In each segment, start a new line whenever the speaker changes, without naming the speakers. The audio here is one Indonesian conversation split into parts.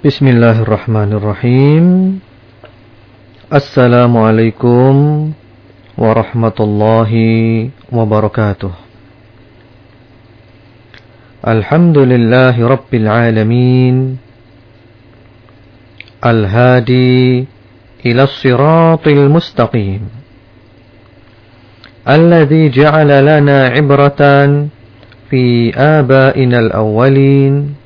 Bismillahirrahmanirrahim Assalamualaikum warahmatullahi wabarakatuh Alhamdulillahi rabbil alamin Al-hadi ila siratil mustaqim Alladhi ja'ala lana ibratan fi abaina al-awwalin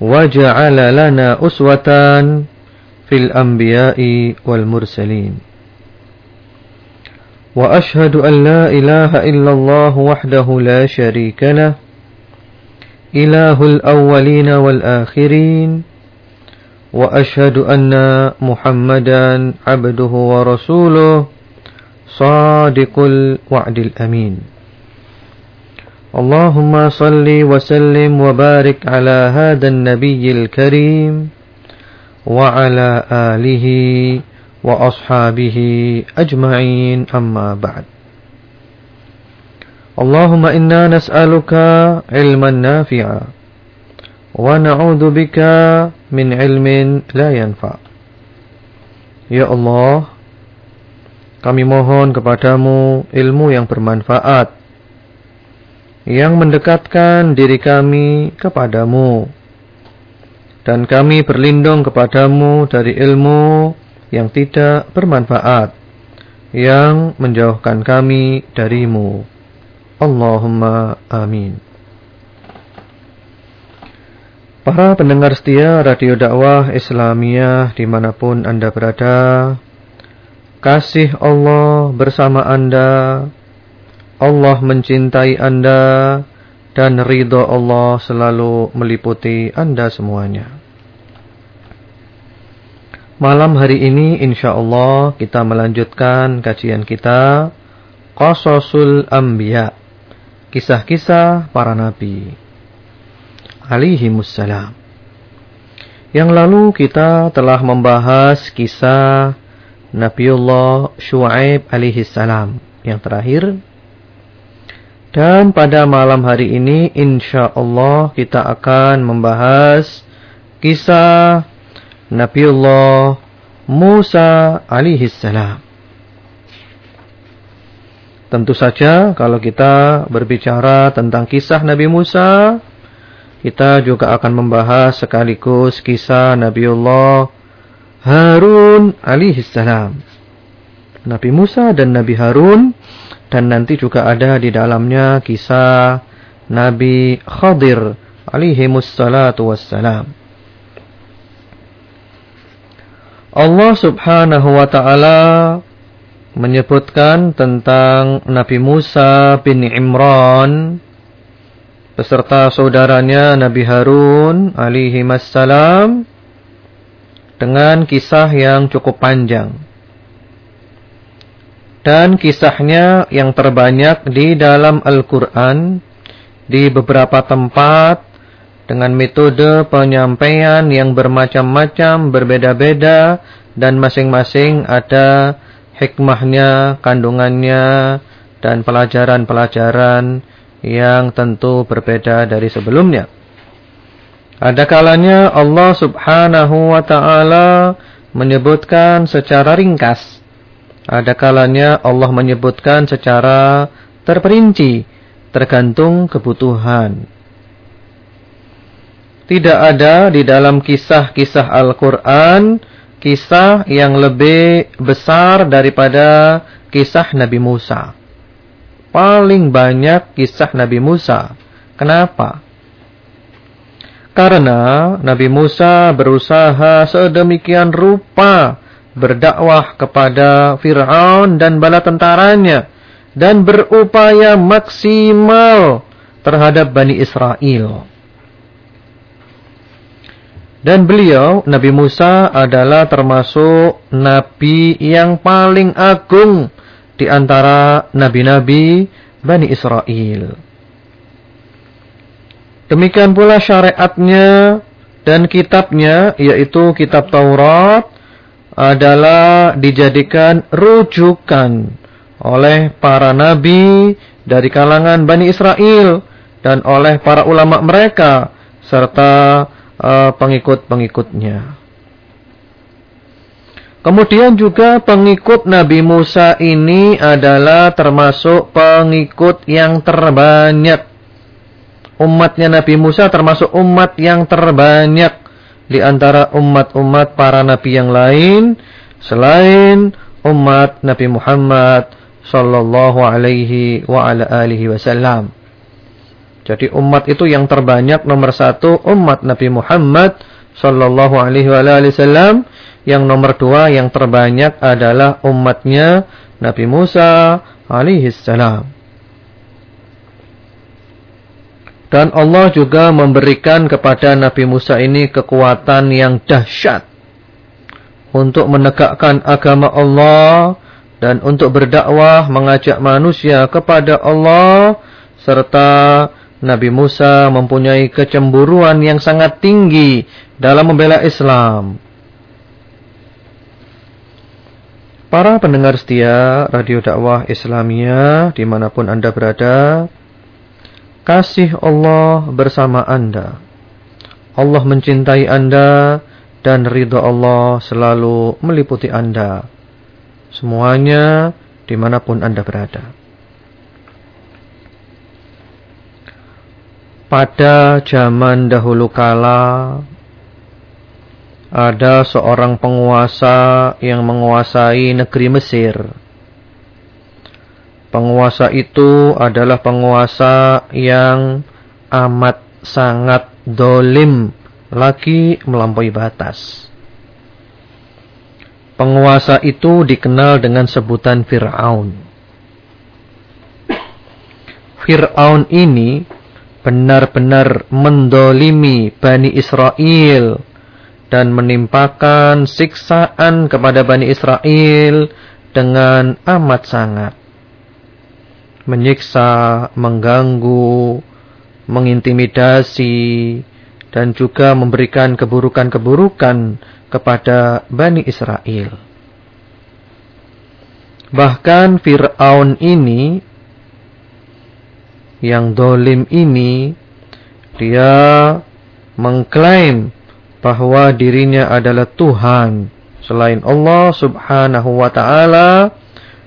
وجعل لنا أسوة في الأنبياء والمرسلين. وأشهد أن لا إله إلا الله وحده لا شريك له إله الأولين والآخرين وأشهد أن محمدا عبده ورسوله صادق الوعد الأمين. اللهم صل وسلم وبارك على هذا النبي الكريم وعلى آله وأصحابه أجمعين أما بعد اللهم إنا نسألك علما نافعا ونعوذ بك من علم لا ينفع Ya Allah, kami mohon kepadamu ilmu yang bermanfaat yang mendekatkan diri kami kepadamu. Dan kami berlindung kepadamu dari ilmu yang tidak bermanfaat, yang menjauhkan kami darimu. Allahumma amin. Para pendengar setia Radio Dakwah Islamiyah di mana pun Anda berada, kasih Allah bersama Anda Allah mencintai Anda dan ridho Allah selalu meliputi Anda semuanya. Malam hari ini insya Allah kita melanjutkan kajian kita Qasasul Anbiya Kisah-kisah para Nabi. Alihimussalam Yang lalu kita telah membahas kisah Nabiullah Shu'aib alaihissalam. Yang terakhir dan pada malam hari ini insya Allah kita akan membahas kisah Nabiullah Musa alaihi salam. Tentu saja kalau kita berbicara tentang kisah Nabi Musa, kita juga akan membahas sekaligus kisah Nabiullah Harun alaihi salam. Nabi Musa dan Nabi Harun dan nanti juga ada di dalamnya kisah Nabi Khadir alaihi wassalatu wassalam. Allah subhanahu wa ta'ala menyebutkan tentang Nabi Musa bin Imran beserta saudaranya Nabi Harun alaihi wassalam dengan kisah yang cukup panjang dan kisahnya yang terbanyak di dalam Al-Quran di beberapa tempat dengan metode penyampaian yang bermacam-macam, berbeda-beda dan masing-masing ada hikmahnya, kandungannya dan pelajaran-pelajaran yang tentu berbeda dari sebelumnya. Ada kalanya Allah Subhanahu wa taala menyebutkan secara ringkas ada kalanya Allah menyebutkan secara terperinci, tergantung kebutuhan. Tidak ada di dalam kisah-kisah Al-Quran kisah yang lebih besar daripada kisah Nabi Musa. Paling banyak kisah Nabi Musa. Kenapa? Karena Nabi Musa berusaha sedemikian rupa berdakwah kepada Fir'aun dan bala tentaranya dan berupaya maksimal terhadap Bani Israel. Dan beliau, Nabi Musa adalah termasuk Nabi yang paling agung di antara Nabi-Nabi Bani Israel. Demikian pula syariatnya dan kitabnya, yaitu kitab Taurat, adalah dijadikan rujukan oleh para nabi dari kalangan Bani Israel dan oleh para ulama mereka serta uh, pengikut-pengikutnya. Kemudian juga pengikut Nabi Musa ini adalah termasuk pengikut yang terbanyak. Umatnya Nabi Musa termasuk umat yang terbanyak di antara umat-umat para nabi yang lain selain umat Nabi Muhammad sallallahu alaihi wa ala alihi wasallam. Jadi umat itu yang terbanyak nomor satu umat Nabi Muhammad sallallahu alaihi wa alihi wasallam yang nomor dua yang terbanyak adalah umatnya Nabi Musa alaihi salam. Dan Allah juga memberikan kepada Nabi Musa ini kekuatan yang dahsyat untuk menegakkan agama Allah dan untuk berdakwah mengajak manusia kepada Allah serta Nabi Musa mempunyai kecemburuan yang sangat tinggi dalam membela Islam. Para pendengar setia Radio Dakwah Islamia di mana pun Anda berada, kasih Allah bersama Anda. Allah mencintai Anda dan ridha Allah selalu meliputi Anda. Semuanya di mana pun Anda berada. Pada zaman dahulu kala, ada seorang penguasa yang menguasai negeri Mesir. Penguasa itu adalah penguasa yang amat sangat dolim lagi melampaui batas. Penguasa itu dikenal dengan sebutan Fir'aun. Fir'aun ini benar-benar mendolimi Bani Israel dan menimpakan siksaan kepada Bani Israel dengan amat sangat. Menyiksa, mengganggu, mengintimidasi, dan juga memberikan keburukan-keburukan kepada Bani Israel. Bahkan Fir'aun ini, yang dolim ini, dia mengklaim bahwa dirinya adalah Tuhan selain Allah Subhanahu wa taala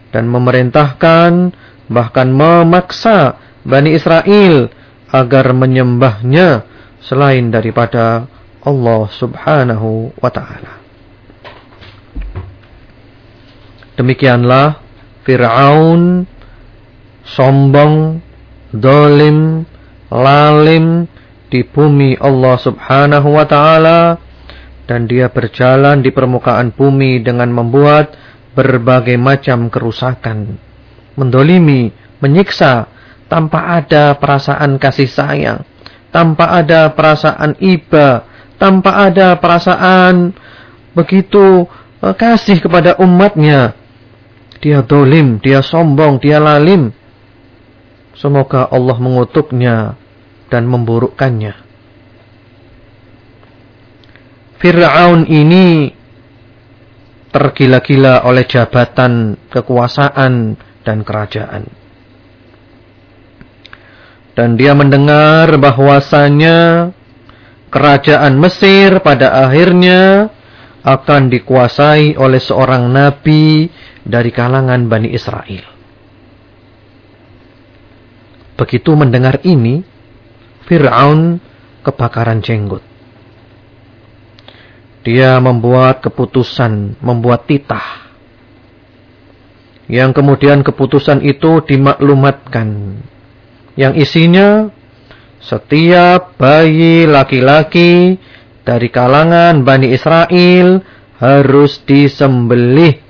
dan memerintahkan bahkan memaksa Bani Israel agar menyembahnya selain daripada Allah Subhanahu wa taala. Demikianlah Fir'aun sombong, dolim, lalim, di bumi Allah subhanahu wa ta'ala dan dia berjalan di permukaan bumi dengan membuat berbagai macam kerusakan. Mendolimi, menyiksa, tanpa ada perasaan kasih sayang, tanpa ada perasaan iba, tanpa ada perasaan begitu eh, kasih kepada umatnya. Dia dolim, dia sombong, dia lalim. Semoga Allah mengutuknya dan memburukkannya. Fir'aun ini tergila-gila oleh jabatan, kekuasaan, dan kerajaan. Dan dia mendengar bahwasanya kerajaan Mesir pada akhirnya akan dikuasai oleh seorang nabi dari kalangan Bani Israel. Begitu mendengar ini, Fir'aun kebakaran jenggot. Dia membuat keputusan, membuat titah. Yang kemudian keputusan itu dimaklumatkan. Yang isinya setiap bayi laki-laki dari kalangan Bani Israel harus disembelih.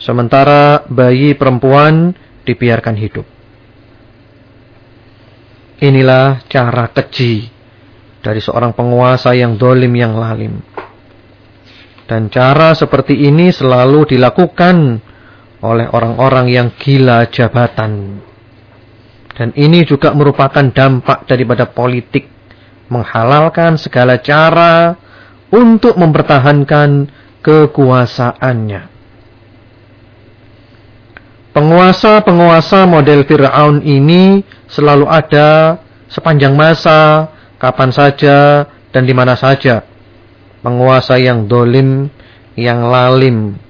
Sementara bayi perempuan dibiarkan hidup. Inilah cara keji dari seorang penguasa yang dolim yang lalim. Dan cara seperti ini selalu dilakukan oleh orang-orang yang gila jabatan. Dan ini juga merupakan dampak daripada politik. Menghalalkan segala cara untuk mempertahankan kekuasaannya. Penguasa-penguasa model Fir'aun ini selalu ada sepanjang masa, kapan saja, dan di mana saja penguasa yang dolim, yang lalim,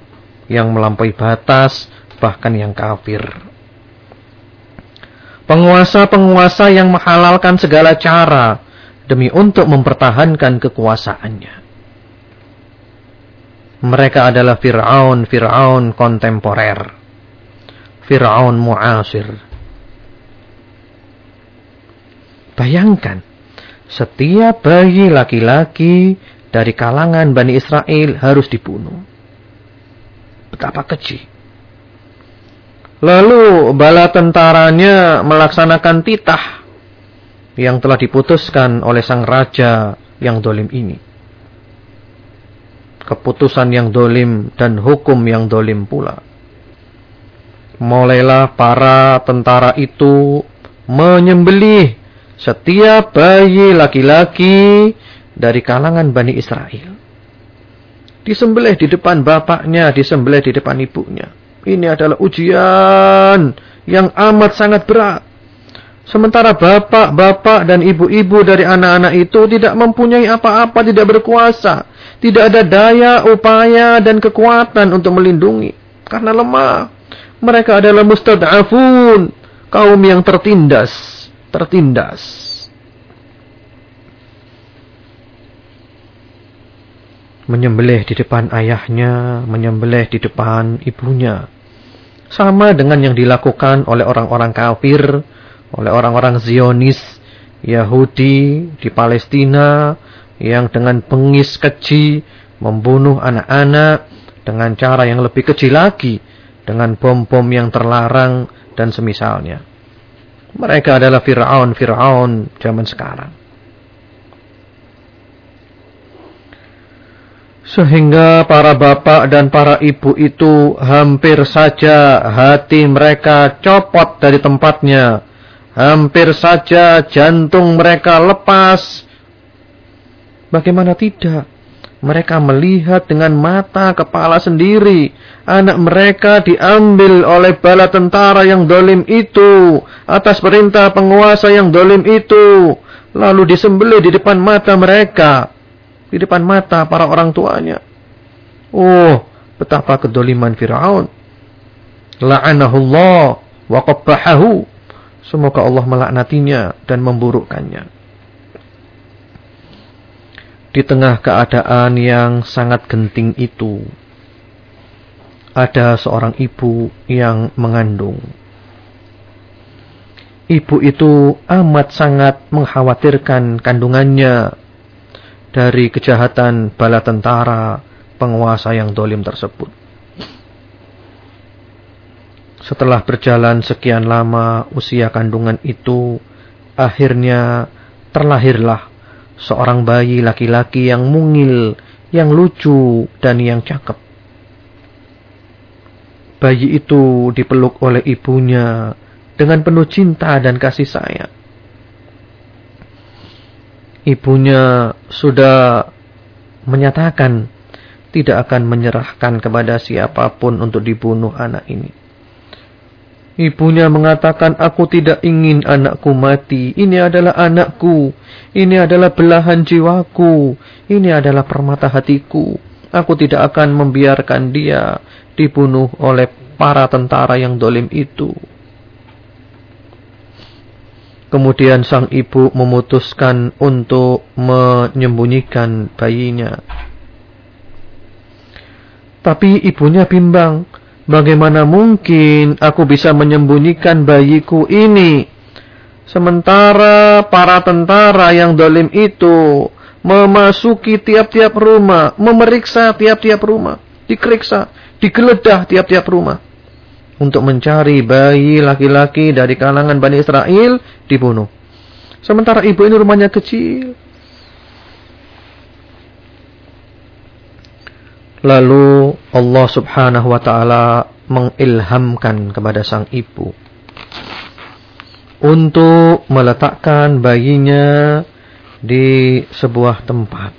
yang melampaui batas, bahkan yang kafir. Penguasa-penguasa yang menghalalkan segala cara demi untuk mempertahankan kekuasaannya. Mereka adalah Fir'aun, Fir'aun kontemporer. Fir'aun muasir. Bayangkan, setiap bayi laki-laki dari kalangan Bani Israel harus dibunuh. Betapa kecil. Lalu bala tentaranya melaksanakan titah yang telah diputuskan oleh sang raja yang dolim ini. Keputusan yang dolim dan hukum yang dolim pula. Mulailah para tentara itu menyembelih setiap bayi laki-laki dari kalangan Bani Israel. Disembelih di depan bapaknya, disembelih di depan ibunya. Ini adalah ujian yang amat sangat berat. Sementara bapak-bapak dan ibu-ibu dari anak-anak itu tidak mempunyai apa-apa, tidak berkuasa. Tidak ada daya, upaya, dan kekuatan untuk melindungi. Karena lemah. Mereka adalah mustad'afun. Kaum yang tertindas. Tertindas. Menyembelih di depan ayahnya, menyembelih di depan ibunya. Sama dengan yang dilakukan oleh orang-orang kafir, oleh orang-orang Zionis, Yahudi di Palestina yang dengan pengis keji membunuh anak-anak dengan cara yang lebih kecil lagi dengan bom-bom yang terlarang dan semisalnya. Mereka adalah Fir'aun-Fir'aun zaman sekarang. Sehingga para bapak dan para ibu itu hampir saja hati mereka copot dari tempatnya. Hampir saja jantung mereka lepas. Bagaimana tidak? Mereka melihat dengan mata kepala sendiri. Anak mereka diambil oleh bala tentara yang dolim itu. Atas perintah penguasa yang dolim itu. Lalu disembelih di depan mata mereka di depan mata para orang tuanya. Oh, betapa kedoliman Fir'aun. La'anahullah wa qabbahahu. Semoga Allah melaknatinya dan memburukkannya. Di tengah keadaan yang sangat genting itu, ada seorang ibu yang mengandung. Ibu itu amat sangat mengkhawatirkan kandungannya dari kejahatan bala tentara penguasa yang dolim tersebut. Setelah berjalan sekian lama usia kandungan itu, akhirnya terlahirlah seorang bayi laki-laki yang mungil, yang lucu, dan yang cakep. Bayi itu dipeluk oleh ibunya dengan penuh cinta dan kasih sayang ibunya sudah menyatakan tidak akan menyerahkan kepada siapa pun untuk dibunuh anak ini. Ibunya mengatakan, aku tidak ingin anakku mati. Ini adalah anakku. Ini adalah belahan jiwaku. Ini adalah permata hatiku. Aku tidak akan membiarkan dia dibunuh oleh para tentara yang dolim itu. Kemudian sang ibu memutuskan untuk menyembunyikan bayinya. Tapi ibunya bimbang, bagaimana mungkin aku bisa menyembunyikan bayiku ini? Sementara para tentara yang dolim itu memasuki tiap-tiap rumah, memeriksa tiap-tiap rumah, dikeriksa, digeledah tiap-tiap rumah untuk mencari bayi laki-laki dari kalangan Bani Israel dibunuh. Sementara ibu ini rumahnya kecil. Lalu Allah subhanahu wa ta'ala mengilhamkan kepada sang ibu. Untuk meletakkan bayinya di sebuah tempat.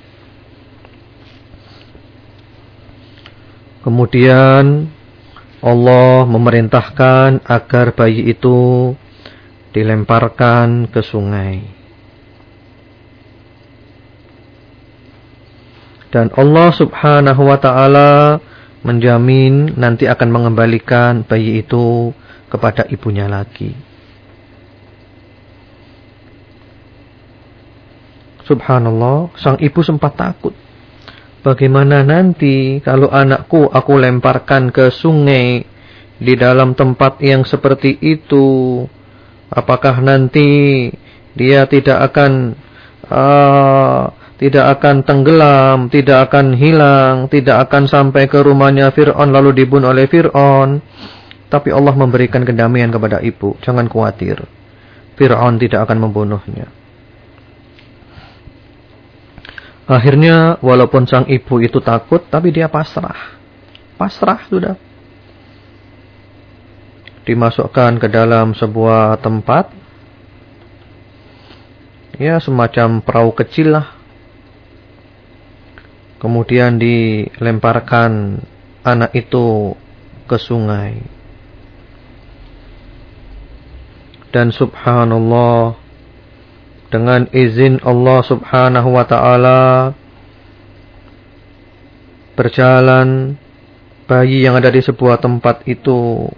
Kemudian Allah memerintahkan agar bayi itu dilemparkan ke sungai. Dan Allah subhanahu wa ta'ala menjamin nanti akan mengembalikan bayi itu kepada ibunya lagi. Subhanallah, sang ibu sempat takut. Bagaimana nanti kalau anakku aku lemparkan ke sungai di dalam tempat yang seperti itu? Apakah nanti dia tidak akan uh, tidak akan tenggelam, tidak akan hilang, tidak akan sampai ke rumahnya Fir'aun lalu dibunuh oleh Fir'aun. Tapi Allah memberikan kedamaian kepada ibu. Jangan khawatir. Fir'aun tidak akan membunuhnya. Akhirnya walaupun sang ibu itu takut, tapi dia pasrah. Pasrah sudah. Dimasukkan ke dalam sebuah tempat. Ya semacam perahu kecil lah Kemudian dilemparkan anak itu ke sungai. Dan subhanallah dengan izin Allah Subhanahu wa taala berjalan bayi yang ada di sebuah tempat itu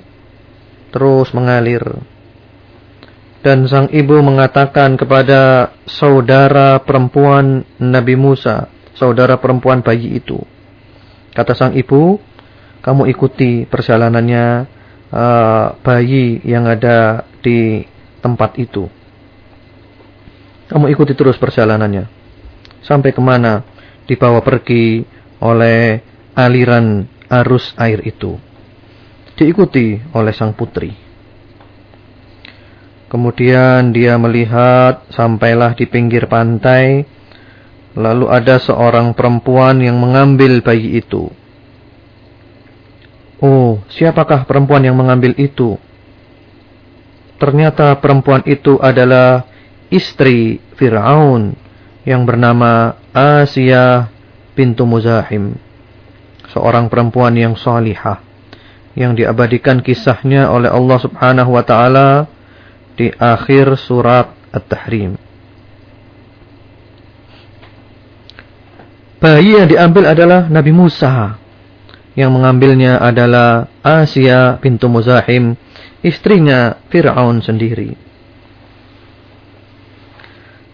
terus mengalir. Dan sang ibu mengatakan kepada saudara perempuan Nabi Musa, saudara perempuan bayi itu. Kata sang ibu, kamu ikuti perjalanannya uh, bayi yang ada di tempat itu. Kamu ikuti terus perjalanannya. Sampai ke mana dibawa pergi oleh aliran arus air itu. Diikuti oleh sang putri. Kemudian dia melihat sampailah di pinggir pantai Lalu ada seorang perempuan yang mengambil bayi itu. Oh, siapakah perempuan yang mengambil itu? Ternyata perempuan itu adalah istri Fir'aun yang bernama Asia pintu Muzahim. Seorang perempuan yang salihah yang diabadikan kisahnya oleh Allah Subhanahu wa taala di akhir surat At-Tahrim. Bayi yang diambil adalah Nabi Musa. Yang mengambilnya adalah Asia pintu Muzahim, istrinya Fir'aun sendiri.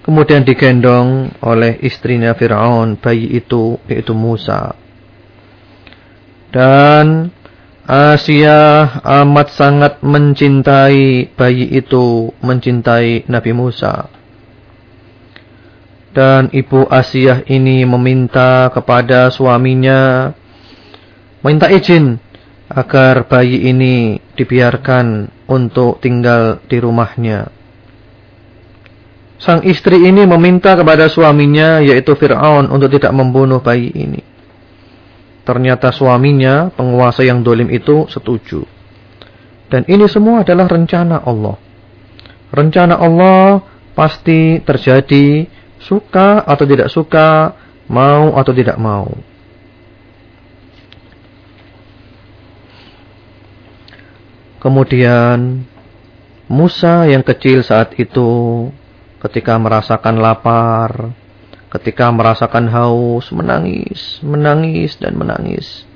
Kemudian digendong oleh istrinya Fir'aun, bayi itu, yaitu Musa. Dan Asia amat sangat mencintai bayi itu, mencintai Nabi Musa. Dan ibu Asiyah ini meminta kepada suaminya minta izin agar bayi ini dibiarkan untuk tinggal di rumahnya. Sang istri ini meminta kepada suaminya yaitu Fir'aun untuk tidak membunuh bayi ini. Ternyata suaminya, penguasa yang dolim itu setuju. Dan ini semua adalah rencana Allah. Rencana Allah pasti terjadi Suka atau tidak suka, mau atau tidak mau. Kemudian Musa yang kecil saat itu ketika merasakan lapar, ketika merasakan haus, menangis, menangis dan menangis.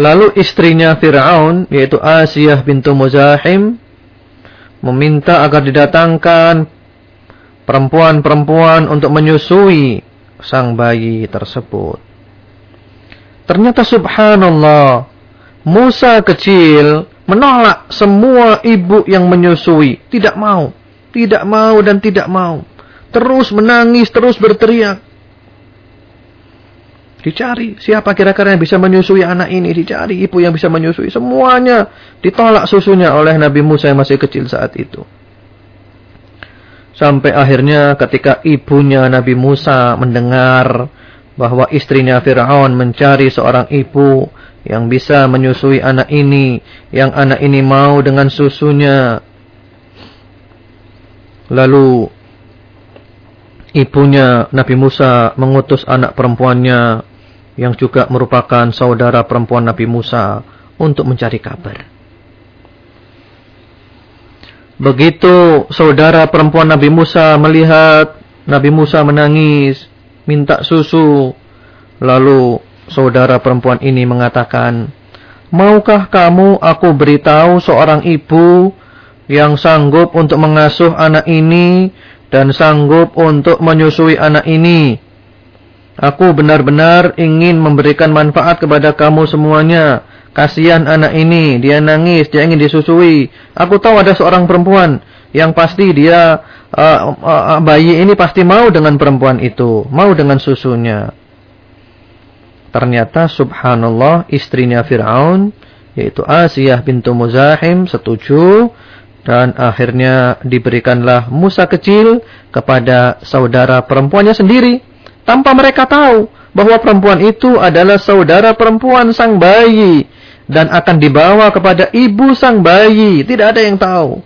Lalu istrinya Fir'aun, yaitu Asiyah bintu Muzahim, meminta agar didatangkan perempuan-perempuan untuk menyusui sang bayi tersebut. Ternyata subhanallah, Musa kecil menolak semua ibu yang menyusui. Tidak mau. Tidak mau dan tidak mau. Terus menangis, terus berteriak. Dicari siapa kira-kira yang bisa menyusui anak ini. Dicari ibu yang bisa menyusui. Semuanya ditolak susunya oleh Nabi Musa yang masih kecil saat itu. Sampai akhirnya ketika ibunya Nabi Musa mendengar bahwa istrinya Fir'aun mencari seorang ibu yang bisa menyusui anak ini, yang anak ini mau dengan susunya. Lalu ibunya Nabi Musa mengutus anak perempuannya yang juga merupakan saudara perempuan Nabi Musa untuk mencari kabar. Begitu saudara perempuan Nabi Musa melihat Nabi Musa menangis, minta susu. Lalu saudara perempuan ini mengatakan, Maukah kamu aku beritahu seorang ibu yang sanggup untuk mengasuh anak ini dan sanggup untuk menyusui anak ini? Aku benar-benar ingin memberikan manfaat kepada kamu semuanya. Kasihan anak ini, dia nangis, dia ingin disusui. Aku tahu ada seorang perempuan yang pasti dia uh, uh, bayi ini pasti mau dengan perempuan itu, mau dengan susunya. Ternyata subhanallah istrinya Fir'aun yaitu Asiyah bintu Muzahim setuju dan akhirnya diberikanlah Musa kecil kepada saudara perempuannya sendiri tanpa mereka tahu bahwa perempuan itu adalah saudara perempuan sang bayi dan akan dibawa kepada ibu sang bayi tidak ada yang tahu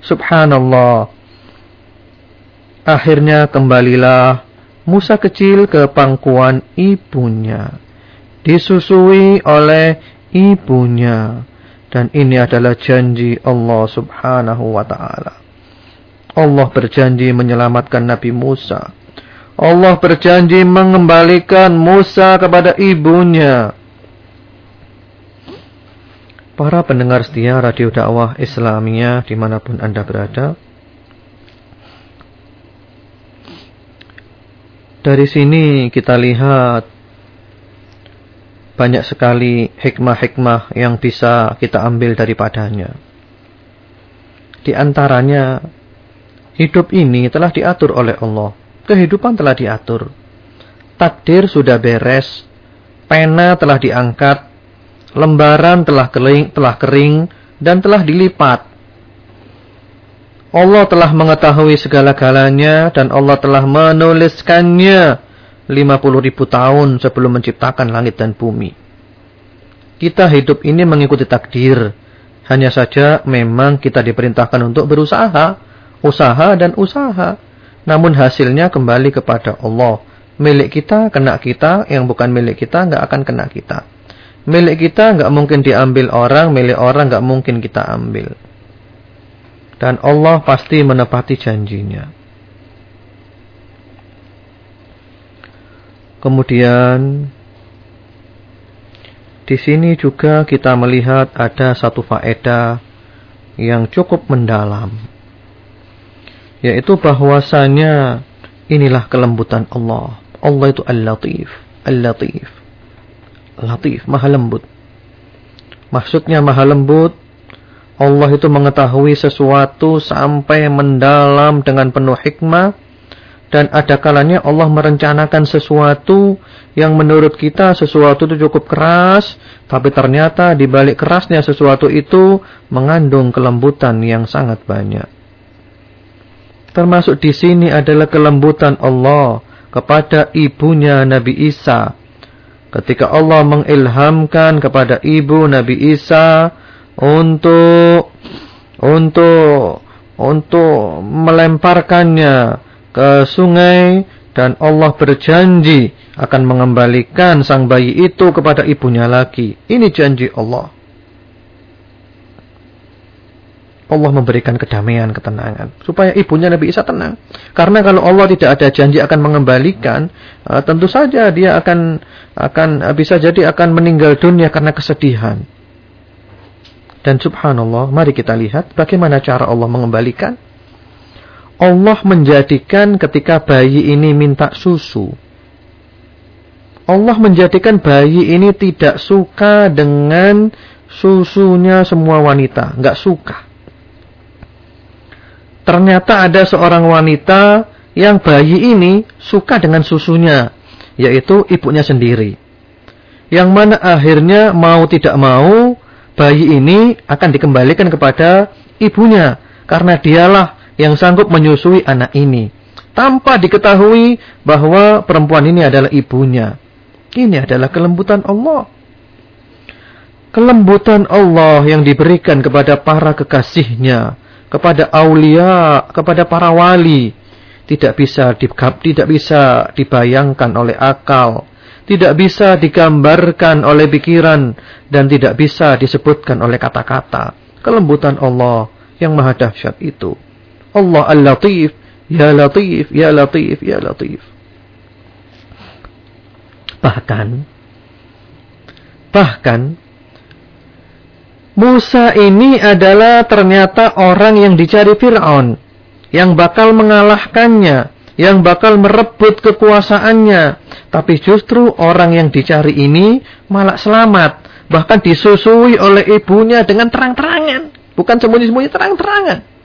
subhanallah akhirnya kembalilah Musa kecil ke pangkuan ibunya. Disusui oleh ibunya. Dan ini adalah janji Allah subhanahu wa ta'ala. Allah berjanji menyelamatkan Nabi Musa. Allah berjanji mengembalikan Musa kepada ibunya. Para pendengar setia Radio Dakwah Islamiyah di mana pun Anda berada. Dari sini kita lihat banyak sekali hikmah-hikmah yang bisa kita ambil daripadanya. Di antaranya, hidup ini telah diatur oleh Allah. Kehidupan telah diatur. Takdir sudah beres. Pena telah diangkat. Lembaran telah kering, telah kering dan telah dilipat. Allah telah mengetahui segala-galanya dan Allah telah menuliskannya 50 ribu tahun sebelum menciptakan langit dan bumi. Kita hidup ini mengikuti takdir. Hanya saja memang kita diperintahkan untuk berusaha, usaha dan usaha. Namun hasilnya kembali kepada Allah. Milik kita kena kita, yang bukan milik kita nggak akan kena kita. Milik kita nggak mungkin diambil orang, milik orang nggak mungkin kita ambil. Dan Allah pasti menepati janjinya. Kemudian di sini juga kita melihat ada satu faedah yang cukup mendalam. Yaitu bahwasanya inilah kelembutan Allah. Allah itu Al-Latif. Al-Latif. Latif, maha lembut. Maksudnya maha lembut Allah itu mengetahui sesuatu sampai mendalam dengan penuh hikmah dan ada kalanya Allah merencanakan sesuatu yang menurut kita sesuatu itu cukup keras tapi ternyata di balik kerasnya sesuatu itu mengandung kelembutan yang sangat banyak. Termasuk di sini adalah kelembutan Allah kepada ibunya Nabi Isa. Ketika Allah mengilhamkan kepada ibu Nabi Isa untuk untuk untuk melemparkannya ke sungai dan Allah berjanji akan mengembalikan sang bayi itu kepada ibunya lagi. Ini janji Allah. Allah memberikan kedamaian, ketenangan supaya ibunya Nabi Isa tenang. Karena kalau Allah tidak ada janji akan mengembalikan, eh, tentu saja dia akan akan bisa jadi akan meninggal dunia karena kesedihan. Dan subhanallah, mari kita lihat bagaimana cara Allah mengembalikan. Allah menjadikan ketika bayi ini minta susu. Allah menjadikan bayi ini tidak suka dengan susunya semua wanita. Nggak suka. Ternyata ada seorang wanita yang bayi ini suka dengan susunya. Yaitu ibunya sendiri. Yang mana akhirnya mau tidak mau bayi ini akan dikembalikan kepada ibunya karena dialah yang sanggup menyusui anak ini tanpa diketahui bahwa perempuan ini adalah ibunya. Ini adalah kelembutan Allah. Kelembutan Allah yang diberikan kepada para kekasihnya, kepada aulia, kepada para wali, tidak bisa tidak bisa dibayangkan oleh akal tidak bisa digambarkan oleh pikiran dan tidak bisa disebutkan oleh kata-kata. Kelembutan Allah yang maha dahsyat itu. Allah Al-Latif, Ya Latif, Ya Latif, Ya Latif. Bahkan, bahkan, Musa ini adalah ternyata orang yang dicari Fir'aun. Yang bakal mengalahkannya. Yang bakal merebut kekuasaannya. Tapi justru orang yang dicari ini malah selamat. Bahkan disusui oleh ibunya dengan terang-terangan. Bukan sembunyi-sembunyi terang-terangan.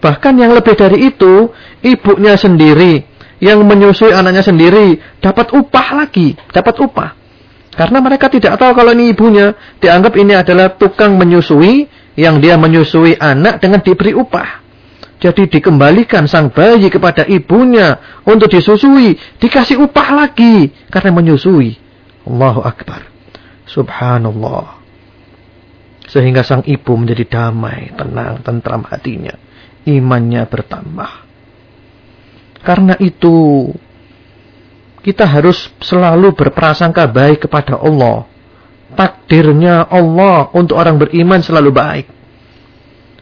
Bahkan yang lebih dari itu, ibunya sendiri yang menyusui anaknya sendiri dapat upah lagi, dapat upah. Karena mereka tidak tahu kalau ini ibunya, dianggap ini adalah tukang menyusui yang dia menyusui anak dengan diberi upah. Jadi dikembalikan sang bayi kepada ibunya untuk disusui, dikasih upah lagi karena menyusui. Allahu Akbar. Subhanallah sehingga sang ibu menjadi damai, tenang, tentram hatinya. Imannya bertambah. Karena itu, kita harus selalu berprasangka baik kepada Allah. Takdirnya Allah untuk orang beriman selalu baik.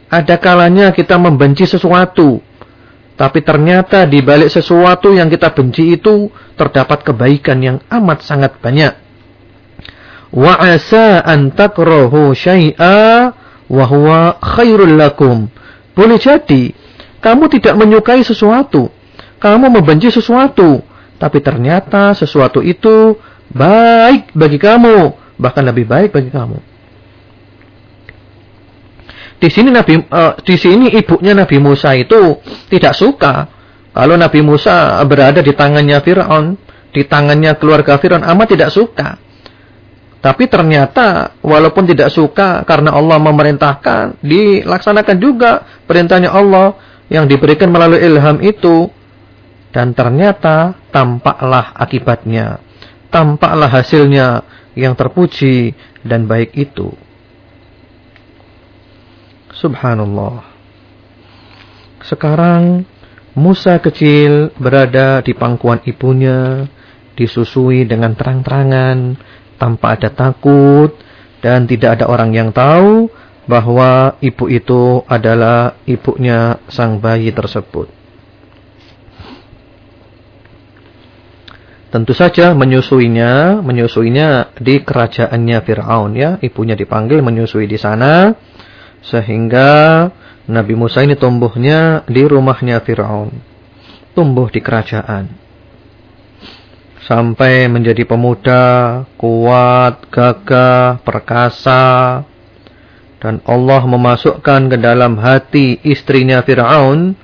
Ada kalanya kita membenci sesuatu, tapi ternyata di balik sesuatu yang kita benci itu terdapat kebaikan yang amat sangat banyak wa asa an takrahu syai'a wa khairul lakum. Boleh jadi kamu tidak menyukai sesuatu, kamu membenci sesuatu, tapi ternyata sesuatu itu baik bagi kamu, bahkan lebih baik bagi kamu. Di sini Nabi uh, di sini ibunya Nabi Musa itu tidak suka kalau Nabi Musa berada di tangannya Firaun, di tangannya keluarga Firaun amat tidak suka. Tapi ternyata walaupun tidak suka karena Allah memerintahkan, dilaksanakan juga perintahnya Allah yang diberikan melalui ilham itu. Dan ternyata tampaklah akibatnya, tampaklah hasilnya yang terpuji dan baik itu. Subhanallah. Sekarang Musa kecil berada di pangkuan ibunya, disusui dengan terang-terangan, tanpa ada takut dan tidak ada orang yang tahu bahwa ibu itu adalah ibunya sang bayi tersebut. Tentu saja menyusuinya, menyusuinya di kerajaannya Fir'aun ya. Ibunya dipanggil menyusui di sana. Sehingga Nabi Musa ini tumbuhnya di rumahnya Fir'aun. Tumbuh di kerajaan sampai menjadi pemuda, kuat, gagah, perkasa. Dan Allah memasukkan ke dalam hati istrinya Fir'aun,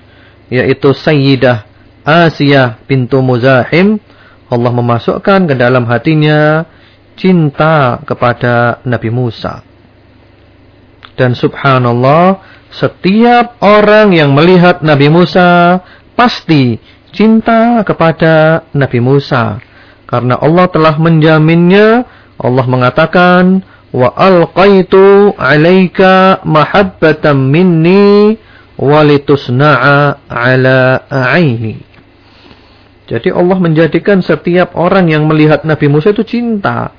yaitu Sayyidah Asiyah pintu Muzahim. Allah memasukkan ke dalam hatinya cinta kepada Nabi Musa. Dan subhanallah, setiap orang yang melihat Nabi Musa pasti cinta kepada Nabi Musa karena Allah telah menjaminnya, Allah mengatakan, "Wa alqaitu 'alaika mahabbatan minni walitusna'a 'ala 'aini." Jadi Allah menjadikan setiap orang yang melihat Nabi Musa itu cinta.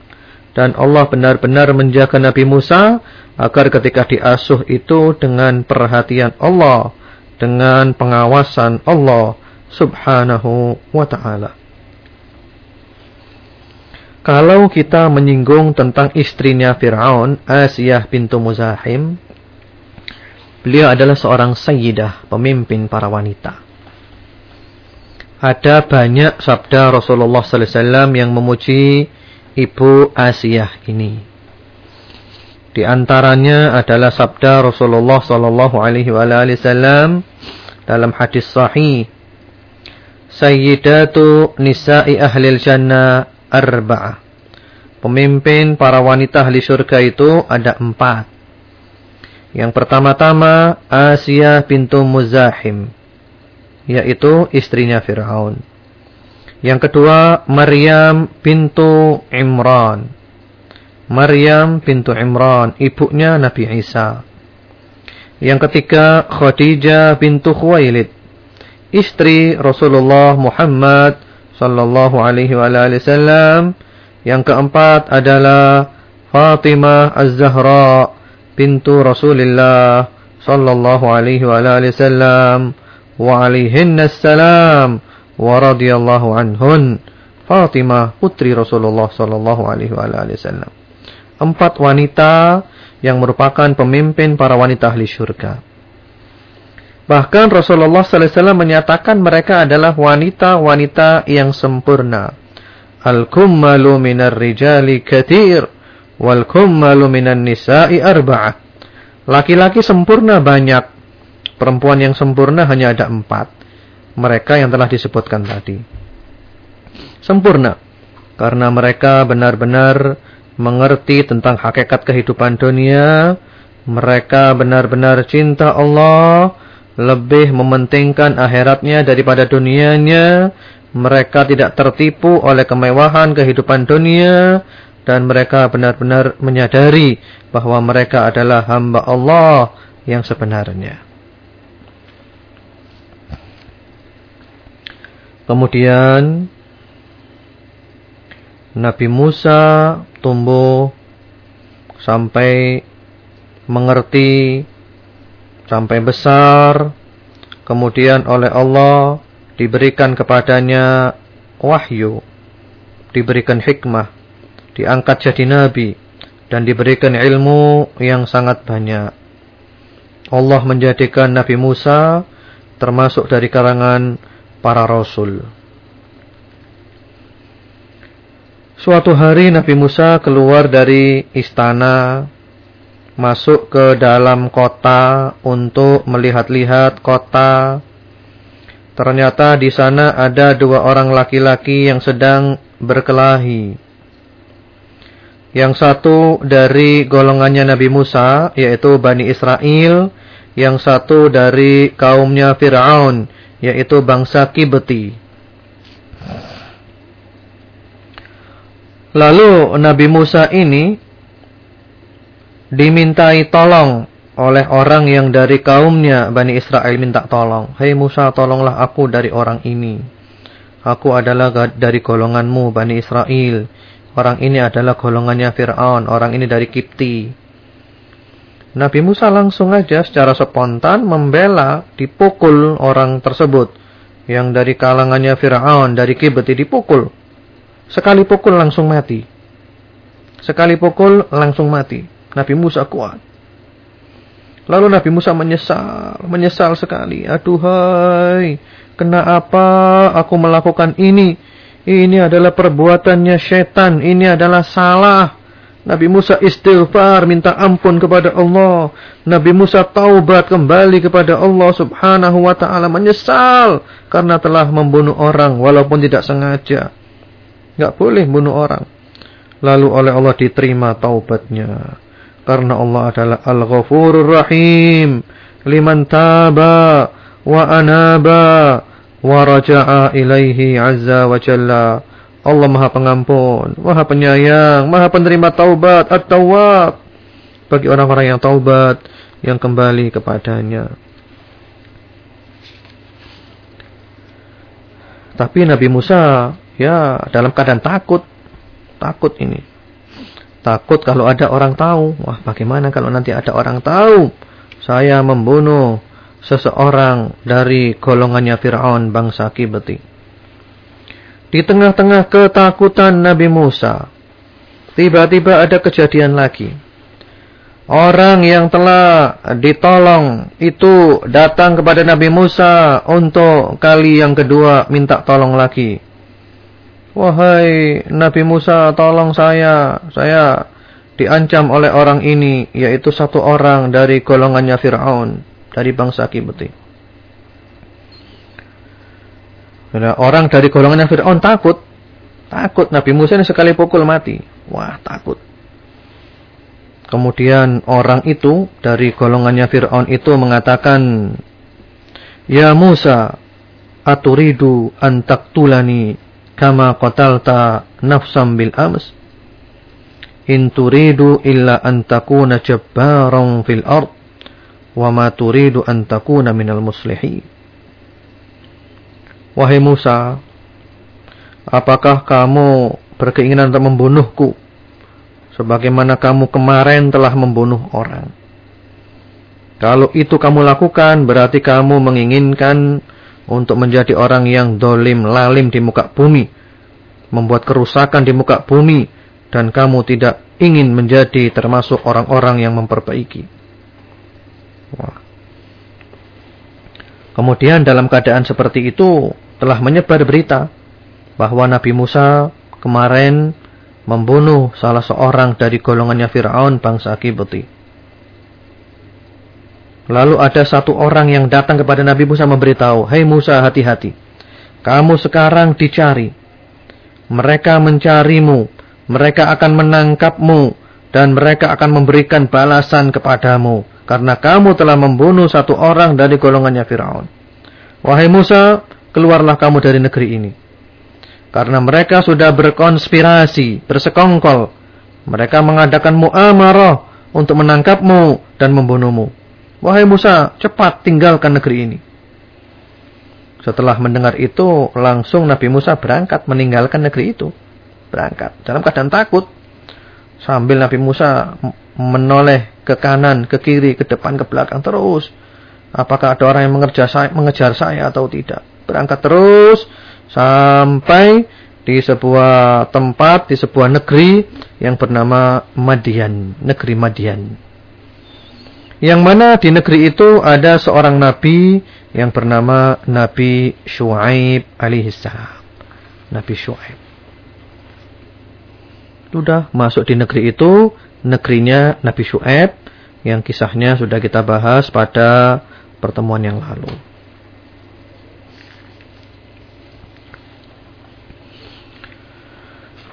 Dan Allah benar-benar menjaga Nabi Musa agar ketika diasuh itu dengan perhatian Allah, dengan pengawasan Allah subhanahu wa ta'ala. Kalau kita menyinggung tentang istrinya Fir'aun, Asiyah pintu Muzahim, beliau adalah seorang sayyidah, pemimpin para wanita. Ada banyak sabda Rasulullah SAW yang memuji ibu Asiyah ini. Di antaranya adalah sabda Rasulullah SAW dalam hadis sahih, Sayyidatu nisa'i ahlil jannah arba'ah. Pemimpin para wanita ahli surga itu ada empat. Yang pertama-tama Asia pintu Muzahim. Yaitu istrinya Fir'aun. Yang kedua Maryam pintu Imran. Maryam pintu Imran. Ibunya Nabi Isa. Yang ketiga Khadijah pintu Khuwailid. Istri Rasulullah Muhammad sallallahu alaihi wasallam. Yang keempat adalah Fatimah Az-Zahra bintu Rasulullah sallallahu alaihi wasallam wa alaihinna assalam wa radhiyallahu anhun Fatimah putri Rasulullah sallallahu alaihi wasallam. Empat wanita yang merupakan pemimpin para wanita ahli syurga. Bahkan Rasulullah wasallam menyatakan mereka adalah wanita-wanita yang sempurna. Al-kummalu minar rijali katir wal kummalu minan nisa'i arba'ah. Laki-laki sempurna banyak, perempuan yang sempurna hanya ada empat. Mereka yang telah disebutkan tadi. Sempurna. Karena mereka benar-benar mengerti tentang hakikat kehidupan dunia. Mereka benar-benar cinta Allah. Lebih mementingkan akhiratnya daripada dunianya. Mereka tidak tertipu oleh kemewahan kehidupan dunia. Dan mereka benar-benar menyadari bahwa mereka adalah hamba Allah yang sebenarnya. Kemudian Nabi Musa tumbuh sampai mengerti sampai besar kemudian oleh Allah diberikan kepadanya wahyu diberikan hikmah diangkat jadi nabi dan diberikan ilmu yang sangat banyak Allah menjadikan Nabi Musa termasuk dari karangan para rasul. Suatu hari Nabi Musa keluar dari istana, masuk ke dalam kota untuk melihat-lihat kota. Ternyata di sana ada dua orang laki-laki yang sedang berkelahi. Yang satu dari golongannya Nabi Musa, yaitu Bani Israel. Yang satu dari kaumnya Fir'aun, yaitu bangsa Kibeti. Lalu Nabi Musa ini dimintai tolong oleh orang yang dari kaumnya Bani Israel minta tolong. Hei Musa tolonglah aku dari orang ini. Aku adalah dari golonganmu Bani Israel. Orang ini adalah golongannya Fir'aun. Orang ini dari Kipti. Nabi Musa langsung aja secara spontan membela dipukul orang tersebut. Yang dari kalangannya Fir'aun, dari Kibeti dipukul. Sekali pukul langsung mati. Sekali pukul langsung mati. Nabi Musa kuat. Lalu Nabi Musa menyesal, menyesal sekali. Aduhai, kenapa aku melakukan ini? Ini adalah perbuatannya setan, ini adalah salah. Nabi Musa istighfar, minta ampun kepada Allah. Nabi Musa taubat kembali kepada Allah subhanahu wa ta'ala. Menyesal karena telah membunuh orang walaupun tidak sengaja. Tidak boleh bunuh orang. Lalu oleh Allah diterima taubatnya. Karena Allah adalah Al-Ghafurur Rahim. Liman taba wa anaba wa raja'a ilaihi azza wa jalla. Allah Maha Pengampun, Maha Penyayang, Maha Penerima Taubat, At-Tawwab. Bagi orang-orang yang taubat, yang kembali kepadanya. Tapi Nabi Musa, ya dalam keadaan takut. Takut ini. Takut kalau ada orang tahu. Wah bagaimana kalau nanti ada orang tahu. Saya membunuh seseorang dari golongannya Fir'aun bangsa Kibeti. Di tengah-tengah ketakutan Nabi Musa, tiba-tiba ada kejadian lagi. Orang yang telah ditolong itu datang kepada Nabi Musa untuk kali yang kedua minta tolong lagi. Wahai Nabi Musa, tolong saya. Saya diancam oleh orang ini, yaitu satu orang dari golongannya Fir'aun, dari bangsa Kibeti. orang dari golongan Fir'aun takut. Takut Nabi Musa ini sekali pukul mati. Wah, takut. Kemudian orang itu dari golongannya Fir'aun itu mengatakan, Ya Musa, aturidu antaktulani kama qatalta nafsam bil ams? In turidu illa antakuna jabbaran fil ard, wa ma turidu antakuna minal muslihin. Wahai Musa, apakah kamu berkeinginan untuk membunuhku? Sebagaimana kamu kemarin telah membunuh orang. Kalau itu kamu lakukan, berarti kamu menginginkan untuk menjadi orang yang dolim, lalim di muka bumi. membuat kerusakan di muka bumi dan kamu tidak ingin menjadi termasuk orang-orang yang memperbaiki. Wah. Kemudian dalam keadaan seperti itu telah menyebar berita bahwa Nabi Musa kemarin membunuh salah seorang dari golongannya Fir'aun bangsa Kibti. Lalu ada satu orang yang datang kepada Nabi Musa memberitahu, Hei Musa hati-hati, kamu sekarang dicari. Mereka mencarimu mereka akan menangkapmu dan mereka akan memberikan balasan kepadamu karena kamu telah membunuh satu orang dari golongannya Firaun. Wahai Musa, keluarlah kamu dari negeri ini. Karena mereka sudah berkonspirasi, bersekongkol. Mereka mengadakan muamarah untuk menangkapmu dan membunuhmu. Wahai Musa, cepat tinggalkan negeri ini. Setelah mendengar itu, langsung Nabi Musa berangkat meninggalkan negeri itu berangkat dalam keadaan takut sambil Nabi Musa menoleh ke kanan, ke kiri, ke depan, ke belakang terus. Apakah ada orang yang mengejar saya, mengejar saya atau tidak? Berangkat terus sampai di sebuah tempat, di sebuah negeri yang bernama Madian, negeri Madian. Yang mana di negeri itu ada seorang nabi yang bernama Nabi Shu'aib alaihissalam. Nabi Shu'aib. Sudah masuk di negeri itu, negerinya Nabi Shu'aib yang kisahnya sudah kita bahas pada pertemuan yang lalu.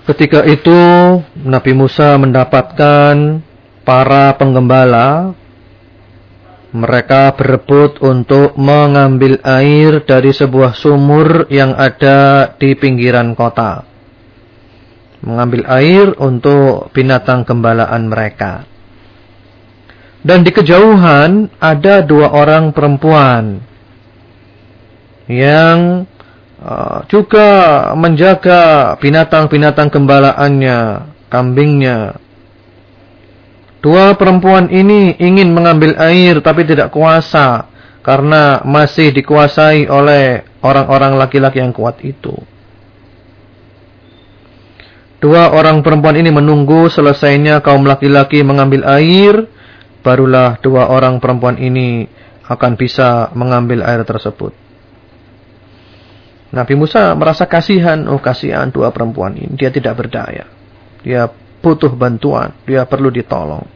Ketika itu Nabi Musa mendapatkan para penggembala mereka berebut untuk mengambil air dari sebuah sumur yang ada di pinggiran kota mengambil air untuk binatang gembalaan mereka. Dan di kejauhan ada dua orang perempuan yang uh, juga menjaga binatang-binatang gembalaannya, kambingnya. Dua perempuan ini ingin mengambil air tapi tidak kuasa karena masih dikuasai oleh orang-orang laki-laki yang kuat itu. Dua orang perempuan ini menunggu selesainya kaum laki-laki mengambil air, barulah dua orang perempuan ini akan bisa mengambil air tersebut. Nabi Musa merasa kasihan, oh kasihan dua perempuan ini, dia tidak berdaya. Dia butuh bantuan, dia perlu ditolong.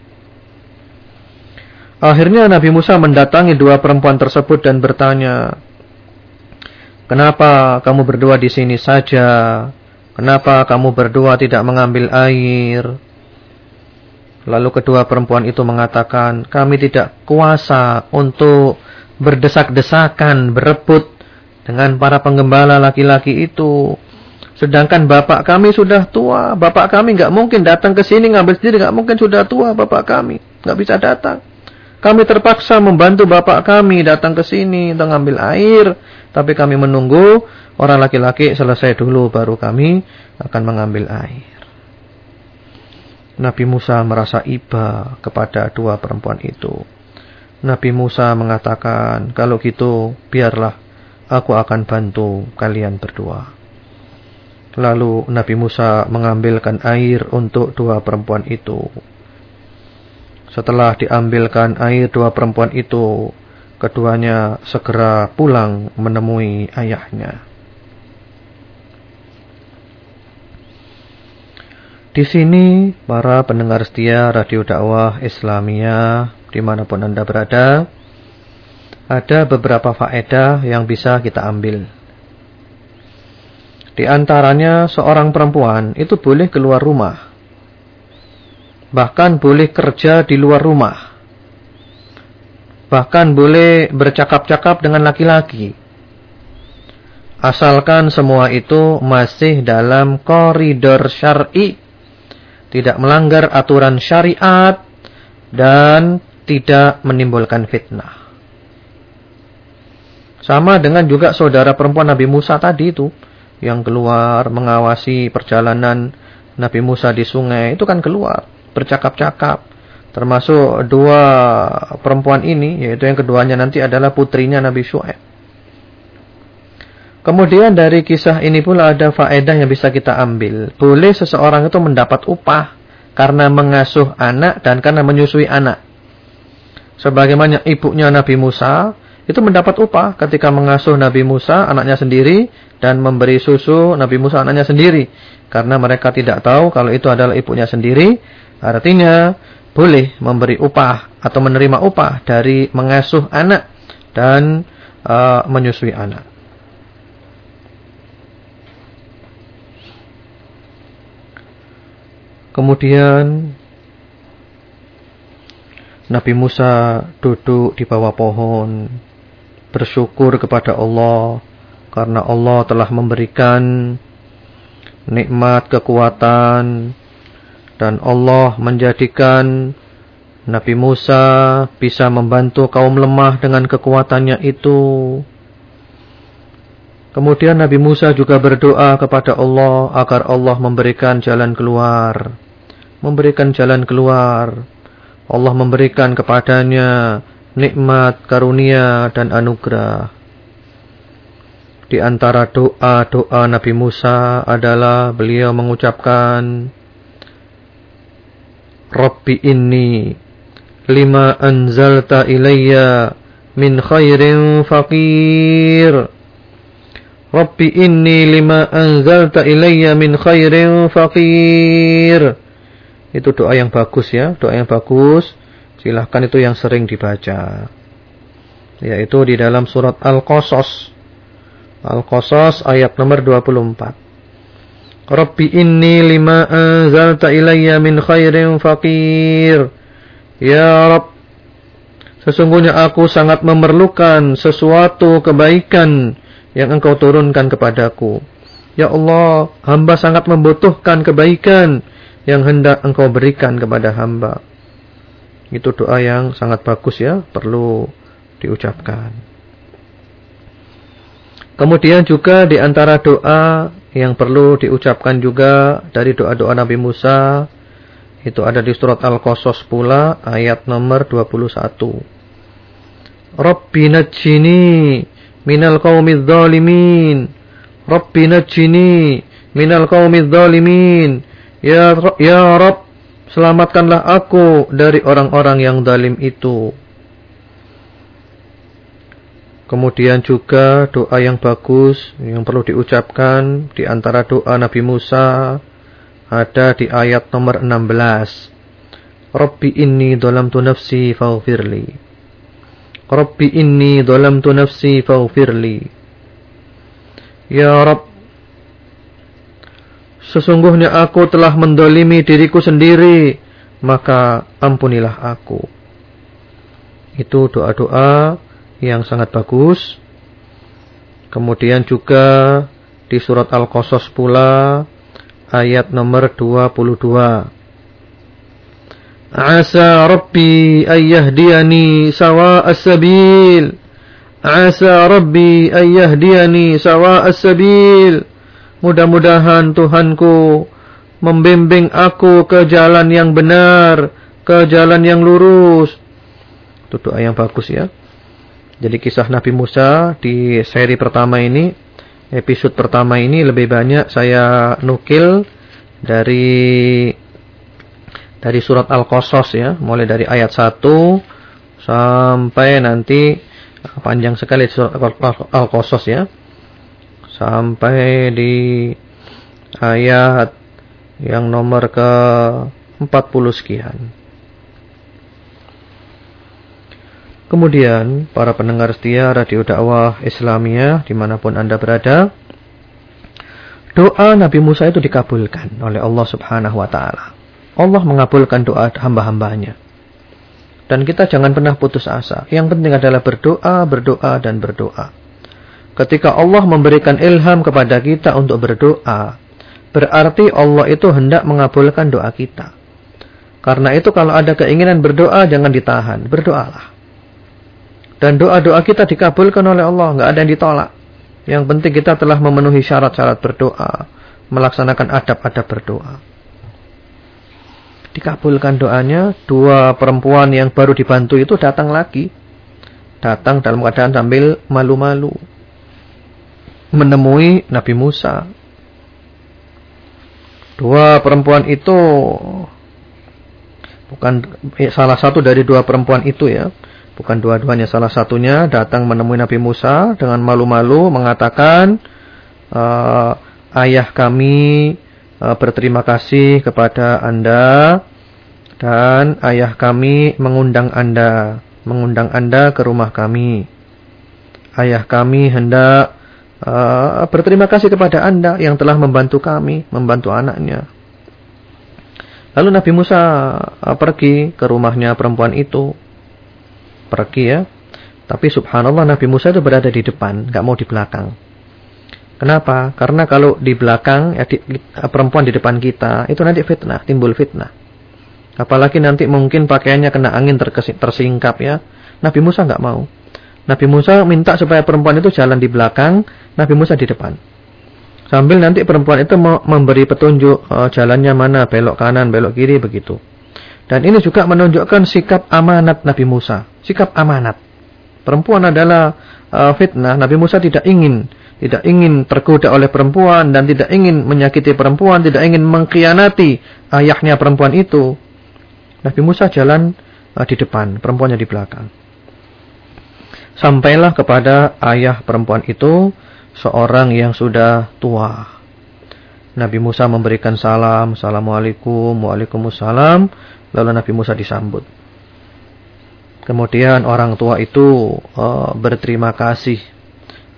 Akhirnya Nabi Musa mendatangi dua perempuan tersebut dan bertanya, "Kenapa kamu berdua di sini saja? Kenapa kamu berdua tidak mengambil air? Lalu kedua perempuan itu mengatakan, kami tidak kuasa untuk berdesak-desakan, berebut dengan para penggembala laki-laki itu. Sedangkan bapak kami sudah tua. Bapak kami nggak mungkin datang ke sini ngambil sendiri. nggak mungkin sudah tua bapak kami. nggak bisa datang. Kami terpaksa membantu bapak kami datang ke sini untuk ngambil air. Tapi kami menunggu Orang laki-laki selesai dulu baru kami akan mengambil air. Nabi Musa merasa iba kepada dua perempuan itu. Nabi Musa mengatakan, kalau gitu biarlah aku akan bantu kalian berdua. Lalu Nabi Musa mengambilkan air untuk dua perempuan itu. Setelah diambilkan air dua perempuan itu, keduanya segera pulang menemui ayahnya. Di sini para pendengar setia Radio Dakwah Islamia di mana pun Anda berada, ada beberapa faedah yang bisa kita ambil. Di antaranya seorang perempuan itu boleh keluar rumah. Bahkan boleh kerja di luar rumah. Bahkan boleh bercakap-cakap dengan laki-laki. Asalkan semua itu masih dalam koridor syar'i tidak melanggar aturan syariat dan tidak menimbulkan fitnah. Sama dengan juga saudara perempuan Nabi Musa tadi itu yang keluar mengawasi perjalanan Nabi Musa di sungai itu kan keluar bercakap-cakap termasuk dua perempuan ini yaitu yang keduanya nanti adalah putrinya Nabi Syuaib. Kemudian dari kisah ini pula ada faedah yang bisa kita ambil. Boleh seseorang itu mendapat upah karena mengasuh anak dan karena menyusui anak. Sebagaimana ibunya Nabi Musa itu mendapat upah ketika mengasuh Nabi Musa anaknya sendiri dan memberi susu Nabi Musa anaknya sendiri. Karena mereka tidak tahu kalau itu adalah ibunya sendiri. Artinya boleh memberi upah atau menerima upah dari mengasuh anak dan uh, menyusui anak. Kemudian Nabi Musa duduk di bawah pohon bersyukur kepada Allah karena Allah telah memberikan nikmat kekuatan dan Allah menjadikan Nabi Musa bisa membantu kaum lemah dengan kekuatannya itu. Kemudian Nabi Musa juga berdoa kepada Allah agar Allah memberikan jalan keluar memberikan jalan keluar. Allah memberikan kepadanya nikmat, karunia, dan anugerah. Di antara doa-doa Nabi Musa adalah beliau mengucapkan, Rabbi inni lima anzalta ilayya min khairin faqir. Rabbi inni lima anzalta ilayya min khairin faqir. Itu doa yang bagus ya, doa yang bagus. Silahkan itu yang sering dibaca. Yaitu di dalam surat Al-Qasas. Al-Qasas ayat nomor 24. Rabbi inni lima anzalta ilayya min khairin faqir. Ya Rabb, sesungguhnya aku sangat memerlukan sesuatu kebaikan yang engkau turunkan kepadaku. Ya Allah, hamba sangat membutuhkan kebaikan yang hendak engkau berikan kepada hamba. Itu doa yang sangat bagus ya, perlu diucapkan. Kemudian juga di antara doa yang perlu diucapkan juga dari doa-doa Nabi Musa itu ada di surat Al-Qasas pula ayat nomor 21. Rabbi najjini minal qaumidz zalimin. Rabbi najjini minal qaumidz zalimin. Ya, ya Rob, selamatkanlah aku dari orang-orang yang dalim itu. Kemudian juga doa yang bagus yang perlu diucapkan di antara doa Nabi Musa ada di ayat nomor 16. Rabbi inni tu nafsi faghfirli. Rabbi inni tu nafsi faghfirli. Ya Rabb, Sesungguhnya aku telah mendolimi diriku sendiri, maka ampunilah aku. Itu doa-doa yang sangat bagus. Kemudian juga di surat Al-Qasas pula ayat nomor 22. Asa Rabbi ayyahdiyani sawa as-sabil. Asa Rabbi ayyahdiyani sawa as-sabil. Mudah-mudahan Tuhanku membimbing aku ke jalan yang benar, ke jalan yang lurus. Itu doa yang bagus ya. Jadi kisah Nabi Musa di seri pertama ini, episode pertama ini lebih banyak saya nukil dari dari surat Al-Qasas ya, mulai dari ayat 1 sampai nanti panjang sekali surat Al-Qasas ya sampai di ayat yang nomor ke 40 sekian. Kemudian para pendengar setia radio dakwah Islamiyah di mana pun anda berada, doa Nabi Musa itu dikabulkan oleh Allah Subhanahu Wa Taala. Allah mengabulkan doa hamba-hambanya. Dan kita jangan pernah putus asa. Yang penting adalah berdoa, berdoa, dan berdoa. Ketika Allah memberikan ilham kepada kita untuk berdoa, berarti Allah itu hendak mengabulkan doa kita. Karena itu kalau ada keinginan berdoa jangan ditahan, berdoalah. Dan doa-doa kita dikabulkan oleh Allah, nggak ada yang ditolak. Yang penting kita telah memenuhi syarat-syarat berdoa, melaksanakan adab-adab berdoa. Dikabulkan doanya, dua perempuan yang baru dibantu itu datang lagi. Datang dalam keadaan sambil malu-malu. menemui Nabi Musa. Dua perempuan itu bukan eh, salah satu dari dua perempuan itu ya. Bukan dua-duanya, salah satunya datang menemui Nabi Musa dengan malu-malu mengatakan, uh, ayah kami uh, berterima kasih kepada Anda dan ayah kami mengundang Anda, mengundang Anda ke rumah kami. Ayah kami hendak uh, berterima kasih kepada Anda yang telah membantu kami, membantu anaknya. Lalu Nabi Musa pergi ke rumahnya perempuan itu. Pergi ya. Tapi subhanallah Nabi Musa itu berada di depan, nggak mau di belakang. Kenapa? Karena kalau di belakang ya di, perempuan di depan kita itu nanti fitnah, timbul fitnah. Apalagi nanti mungkin pakaiannya kena angin tersingkap ya. Nabi Musa nggak mau. Nabi Musa minta supaya perempuan itu jalan di belakang, Nabi Musa di depan. Sambil nanti perempuan itu memberi petunjuk uh, jalannya mana, belok kanan, belok kiri begitu. Dan ini juga menunjukkan sikap amanat Nabi Musa, sikap amanat. Perempuan adalah uh, fitnah, Nabi Musa tidak ingin tidak ingin tergoda oleh perempuan dan tidak ingin menyakiti perempuan, tidak ingin mengkhianati ayahnya perempuan itu. Nabi Musa jalan uh, di depan, perempuannya di belakang. Sampailah kepada ayah perempuan itu seorang yang sudah tua. Nabi Musa memberikan salam, Assalamualaikum, Waalaikumsalam. Lalu Nabi Musa disambut. Kemudian orang tua itu uh, berterima kasih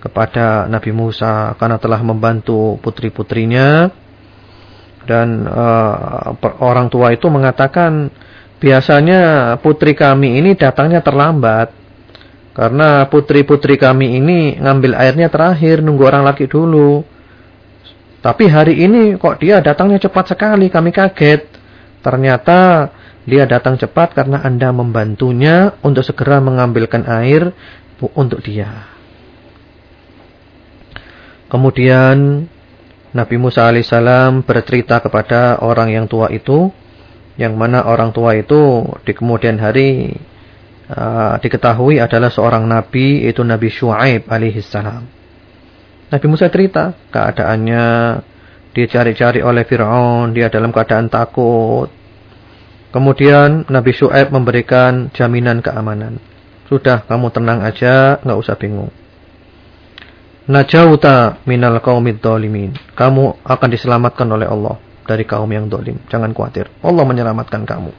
kepada Nabi Musa karena telah membantu putri-putrinya. Dan uh, orang tua itu mengatakan, Biasanya putri kami ini datangnya terlambat. Karena putri-putri kami ini ngambil airnya terakhir, nunggu orang laki dulu. Tapi hari ini kok dia datangnya cepat sekali, kami kaget. Ternyata dia datang cepat karena Anda membantunya untuk segera mengambilkan air untuk dia. Kemudian Nabi Musa alaihissalam bercerita kepada orang yang tua itu yang mana orang tua itu di kemudian hari uh, diketahui adalah seorang nabi yaitu Nabi Shu'aib alaihi salam. Nabi Musa cerita keadaannya dia cari-cari oleh Firaun, dia dalam keadaan takut. Kemudian Nabi Shu'aib memberikan jaminan keamanan. Sudah kamu tenang aja, nggak usah bingung. Najauta minal qaumid dhalimin. Kamu akan diselamatkan oleh Allah dari kaum yang dolim. Jangan khawatir. Allah menyelamatkan kamu.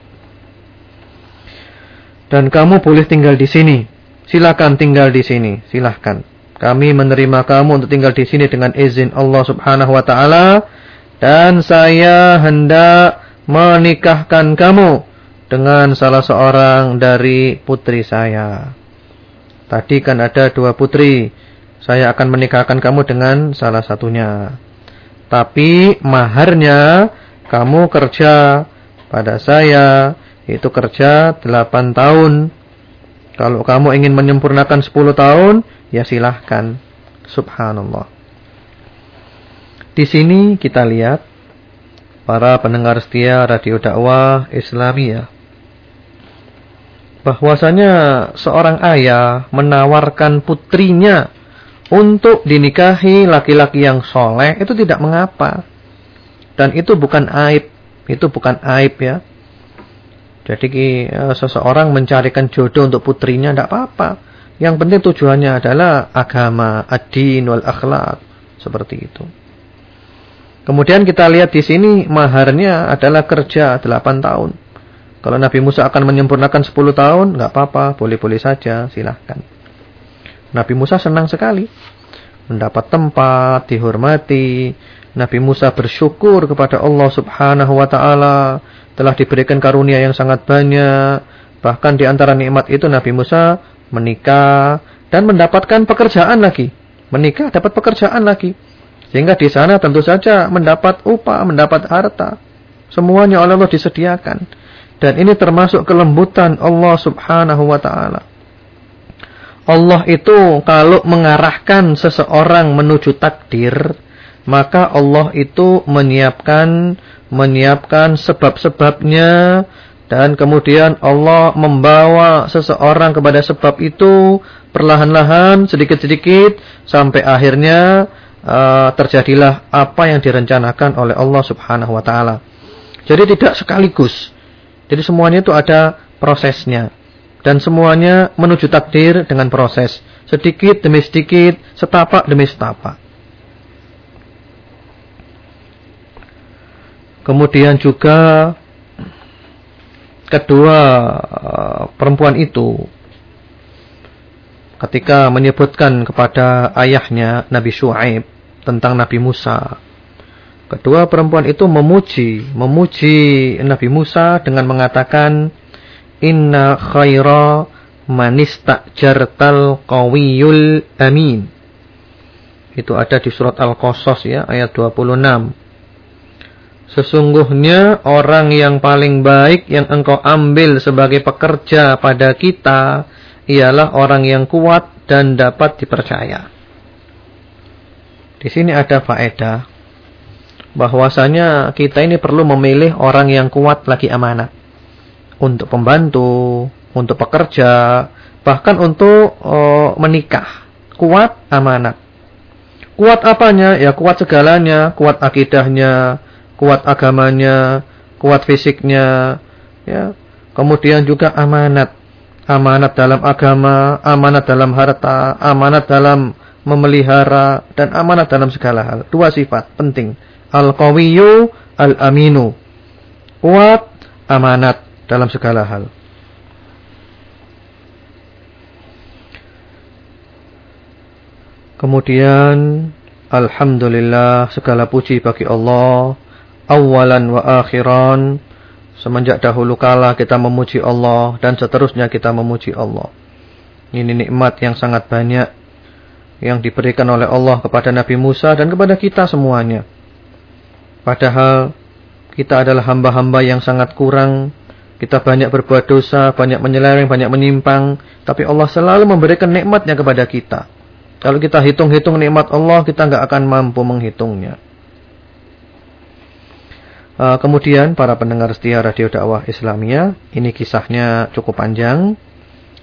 Dan kamu boleh tinggal di sini. Silakan tinggal di sini. Silahkan. Kami menerima kamu untuk tinggal di sini dengan izin Allah subhanahu wa ta'ala. Dan saya hendak menikahkan kamu dengan salah seorang dari putri saya. Tadi kan ada dua putri. Saya akan menikahkan kamu dengan salah satunya. Tapi maharnya kamu kerja pada saya itu kerja 8 tahun. Kalau kamu ingin menyempurnakan 10 tahun, ya silahkan. Subhanallah. Di sini kita lihat para pendengar setia radio dakwah Islamiyah bahwasanya seorang ayah menawarkan putrinya untuk dinikahi laki-laki yang soleh itu tidak mengapa. Dan itu bukan aib. Itu bukan aib ya. Jadi eh, seseorang mencarikan jodoh untuk putrinya tidak apa-apa. Yang penting tujuannya adalah agama, ad-din wal akhlak. Seperti itu. Kemudian kita lihat di sini maharnya adalah kerja 8 tahun. Kalau Nabi Musa akan menyempurnakan 10 tahun, nggak apa-apa, boleh-boleh saja, silahkan. Nabi Musa senang sekali mendapat tempat, dihormati. Nabi Musa bersyukur kepada Allah Subhanahu wa taala telah diberikan karunia yang sangat banyak. Bahkan di antara nikmat itu Nabi Musa menikah dan mendapatkan pekerjaan lagi. Menikah dapat pekerjaan lagi. Sehingga di sana tentu saja mendapat upah, mendapat harta. Semuanya oleh Allah disediakan. Dan ini termasuk kelembutan Allah Subhanahu wa taala. Allah itu kalau mengarahkan seseorang menuju takdir, maka Allah itu menyiapkan menyiapkan sebab-sebabnya dan kemudian Allah membawa seseorang kepada sebab itu perlahan-lahan sedikit-sedikit sampai akhirnya uh, terjadilah apa yang direncanakan oleh Allah Subhanahu wa taala. Jadi tidak sekaligus. Jadi semuanya itu ada prosesnya. Dan semuanya menuju takdir dengan proses. Sedikit demi sedikit, setapak demi setapak. Kemudian juga kedua uh, perempuan itu ketika menyebutkan kepada ayahnya Nabi Shu'aib tentang Nabi Musa. Kedua perempuan itu memuji, memuji Nabi Musa dengan mengatakan Inna khaira jartal qawiyul amin. Itu ada di surat Al-Qasas ya ayat 26. Sesungguhnya orang yang paling baik yang engkau ambil sebagai pekerja pada kita ialah orang yang kuat dan dapat dipercaya. Di sini ada faedah bahwasanya kita ini perlu memilih orang yang kuat lagi amanat untuk pembantu, untuk pekerja, bahkan untuk oh, menikah. Kuat amanat. Kuat apanya? Ya kuat segalanya, kuat akidahnya, kuat agamanya, kuat fisiknya, ya. Kemudian juga amanat amanat dalam agama, amanat dalam harta, amanat dalam memelihara dan amanat dalam segala hal. Dua sifat penting. Al-qawiyyu al-aminu. Kuat, amanat dalam segala hal. Kemudian alhamdulillah segala puji bagi Allah awalan wa akhiran Semenjak dahulu kala kita memuji Allah dan seterusnya kita memuji Allah. Ini nikmat yang sangat banyak yang diberikan oleh Allah kepada Nabi Musa dan kepada kita semuanya. Padahal kita adalah hamba-hamba yang sangat kurang. Kita banyak berbuat dosa, banyak menyeleweng, banyak menyimpang. Tapi Allah selalu memberikan nikmatnya kepada kita. Kalau kita hitung-hitung nikmat Allah, kita nggak akan mampu menghitungnya. Uh, kemudian para pendengar setia Radio Dakwah Islamia, ini kisahnya cukup panjang.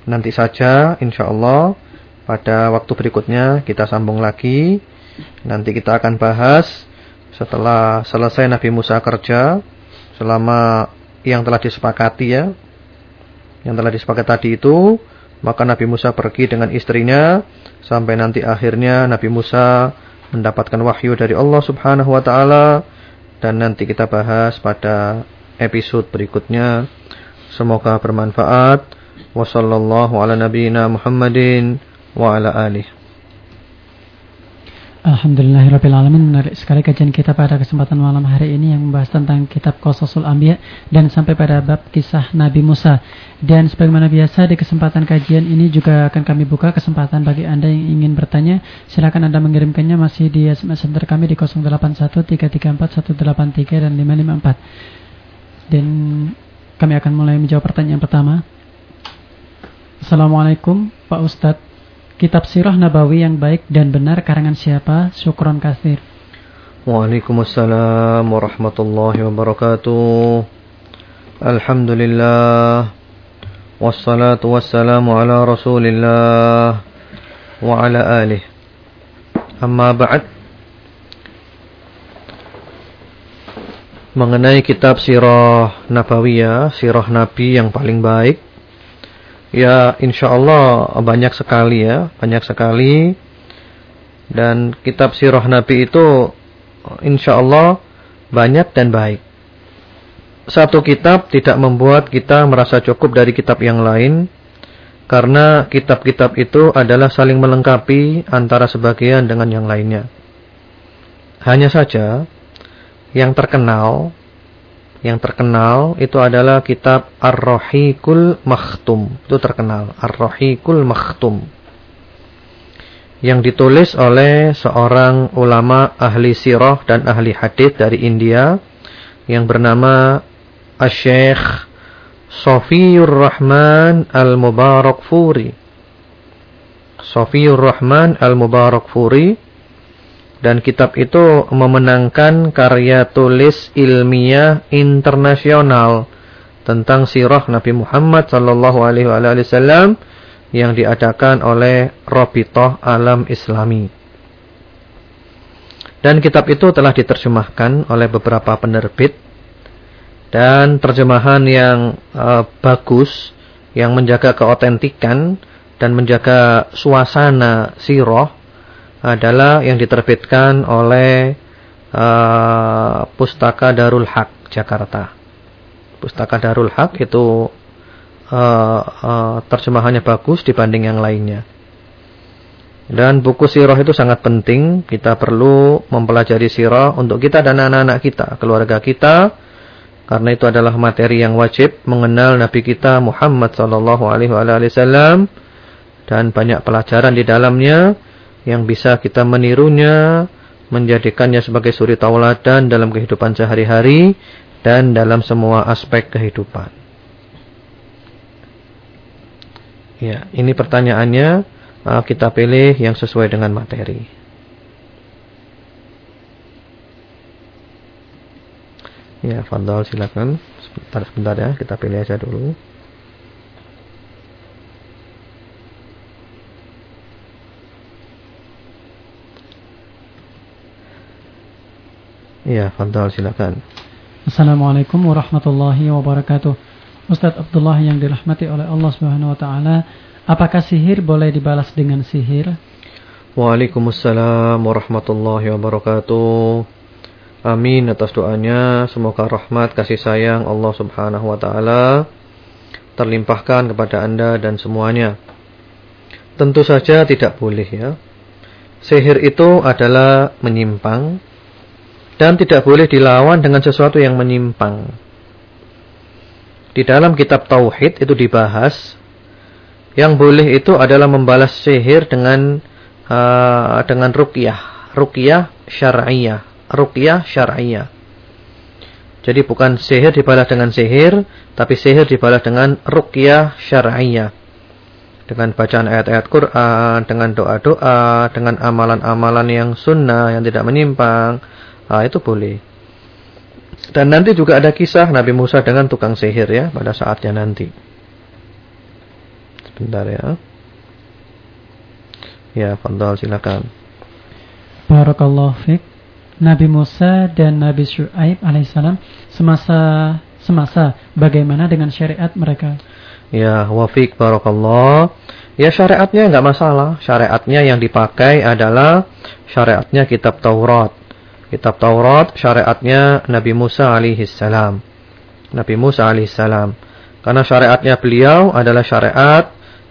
Nanti saja insya Allah pada waktu berikutnya kita sambung lagi. Nanti kita akan bahas setelah selesai Nabi Musa kerja selama yang telah disepakati ya. Yang telah disepakati tadi itu, maka Nabi Musa pergi dengan istrinya sampai nanti akhirnya Nabi Musa mendapatkan wahyu dari Allah Subhanahu wa taala dan nanti kita bahas pada episode berikutnya. Semoga bermanfaat. Wassallallahu ala nabiyyina Muhammadin wa ala alihi.
Alhamdulillahirrahmanirrahim Menarik sekali kajian kita pada kesempatan malam hari ini Yang membahas tentang kitab Qososul Ambiya Dan sampai pada bab kisah Nabi Musa. Dan sebagaimana biasa di kesempatan kajian ini Juga akan kami buka kesempatan bagi Anda yang ingin bertanya. Silakan Anda mengirimkannya masih di SMS center kami di 081334183183 dan 554 Dan kami akan mulai menjawab pertanyaan pertama. Assalamualaikum Pak Ustadz Kitab Sirah Nabawi yang baik dan benar karangan siapa? Syukron kasir.
Waalaikumsalam warahmatullahi wabarakatuh. Alhamdulillah. Wassalatu wassalamu ala rasulillah wa ala alih. Amma ba'd. Mengenai kitab Sirah Nabawiyah, Sirah Nabi yang paling baik Ya insya Allah banyak sekali ya Banyak sekali. Dan kitab sirah Nabi itu Insya Allah banyak dan baik. Satu kitab tidak membuat kita merasa cukup dari kitab yang lain Karena kitab-kitab itu adalah saling melengkapi Antara sebagian dengan yang lainnya. Hanya saja Yang terkenal yang terkenal itu adalah kitab Ar-Rahiqul Makhtum. Itu terkenal, Ar-Rahiqul Makhtum. Yang ditulis oleh seorang ulama ahli sirah dan ahli hadis dari India yang bernama Asy-Syaikh Sofiyur Rahman Al-Mubarak Furi. Sofiyur Rahman Al-Mubarak Furi dan kitab itu memenangkan karya tulis ilmiah internasional tentang sirah Nabi Muhammad sallallahu alaihi wasallam yang diadakan oleh Robitoh Alam Islami. Dan kitab itu telah diterjemahkan oleh beberapa penerbit dan terjemahan yang uh, bagus yang menjaga keotentikan dan menjaga suasana sirah adalah yang diterbitkan oleh uh, Pustaka Darul Haq Jakarta. Pustaka Darul Haq itu uh, uh, terjemahannya bagus dibanding yang lainnya. Dan buku sirah itu sangat penting. Kita perlu mempelajari sirah untuk kita dan anak-anak kita, keluarga kita. Karena itu adalah materi yang wajib mengenal Nabi kita Muhammad wasallam dan banyak pelajaran di dalamnya yang bisa kita menirunya, menjadikannya sebagai suri tauladan dalam kehidupan sehari-hari dan dalam semua aspek kehidupan. Ya, ini pertanyaannya uh, kita pilih yang sesuai dengan materi. Ya, Fadal silakan. Sebentar sebentar ya, kita pilih aja dulu. Ya, Fadal silakan.
Assalamualaikum warahmatullahi wabarakatuh. Ustadz Abdullah yang dirahmati oleh Allah Subhanahu wa taala, apakah sihir boleh dibalas dengan sihir?
Waalaikumsalam warahmatullahi wabarakatuh. Amin atas doanya, semoga rahmat kasih sayang Allah Subhanahu wa taala terlimpahkan kepada Anda dan semuanya. Tentu saja tidak boleh ya. Sihir itu adalah menyimpang dan tidak boleh dilawan dengan sesuatu yang menyimpang. Di dalam kitab Tauhid itu dibahas yang boleh itu adalah membalas sihir dengan uh, dengan ruqyah, ruqyah syar'iyah, ruqyah syar'iyah. Jadi bukan sihir dibalas dengan sihir, tapi sihir dibalas dengan ruqyah syar'iyah. Dengan bacaan ayat-ayat Quran, dengan doa-doa, dengan amalan-amalan yang sunnah yang tidak menyimpang Ah, itu boleh. Dan nanti juga ada kisah Nabi Musa dengan tukang sihir ya pada saatnya nanti. Sebentar ya. Ya, Fadal silakan.
Barakallahu fiik. Nabi Musa dan Nabi Syuaib alaihissalam semasa semasa bagaimana dengan syariat mereka?
Ya, wafik barakallah. Ya syariatnya enggak masalah. Syariatnya yang dipakai adalah syariatnya kitab Taurat. Kitab Taurat syariatnya Nabi Musa alaihi salam. Nabi Musa alaihi salam. Karena syariatnya beliau adalah syariat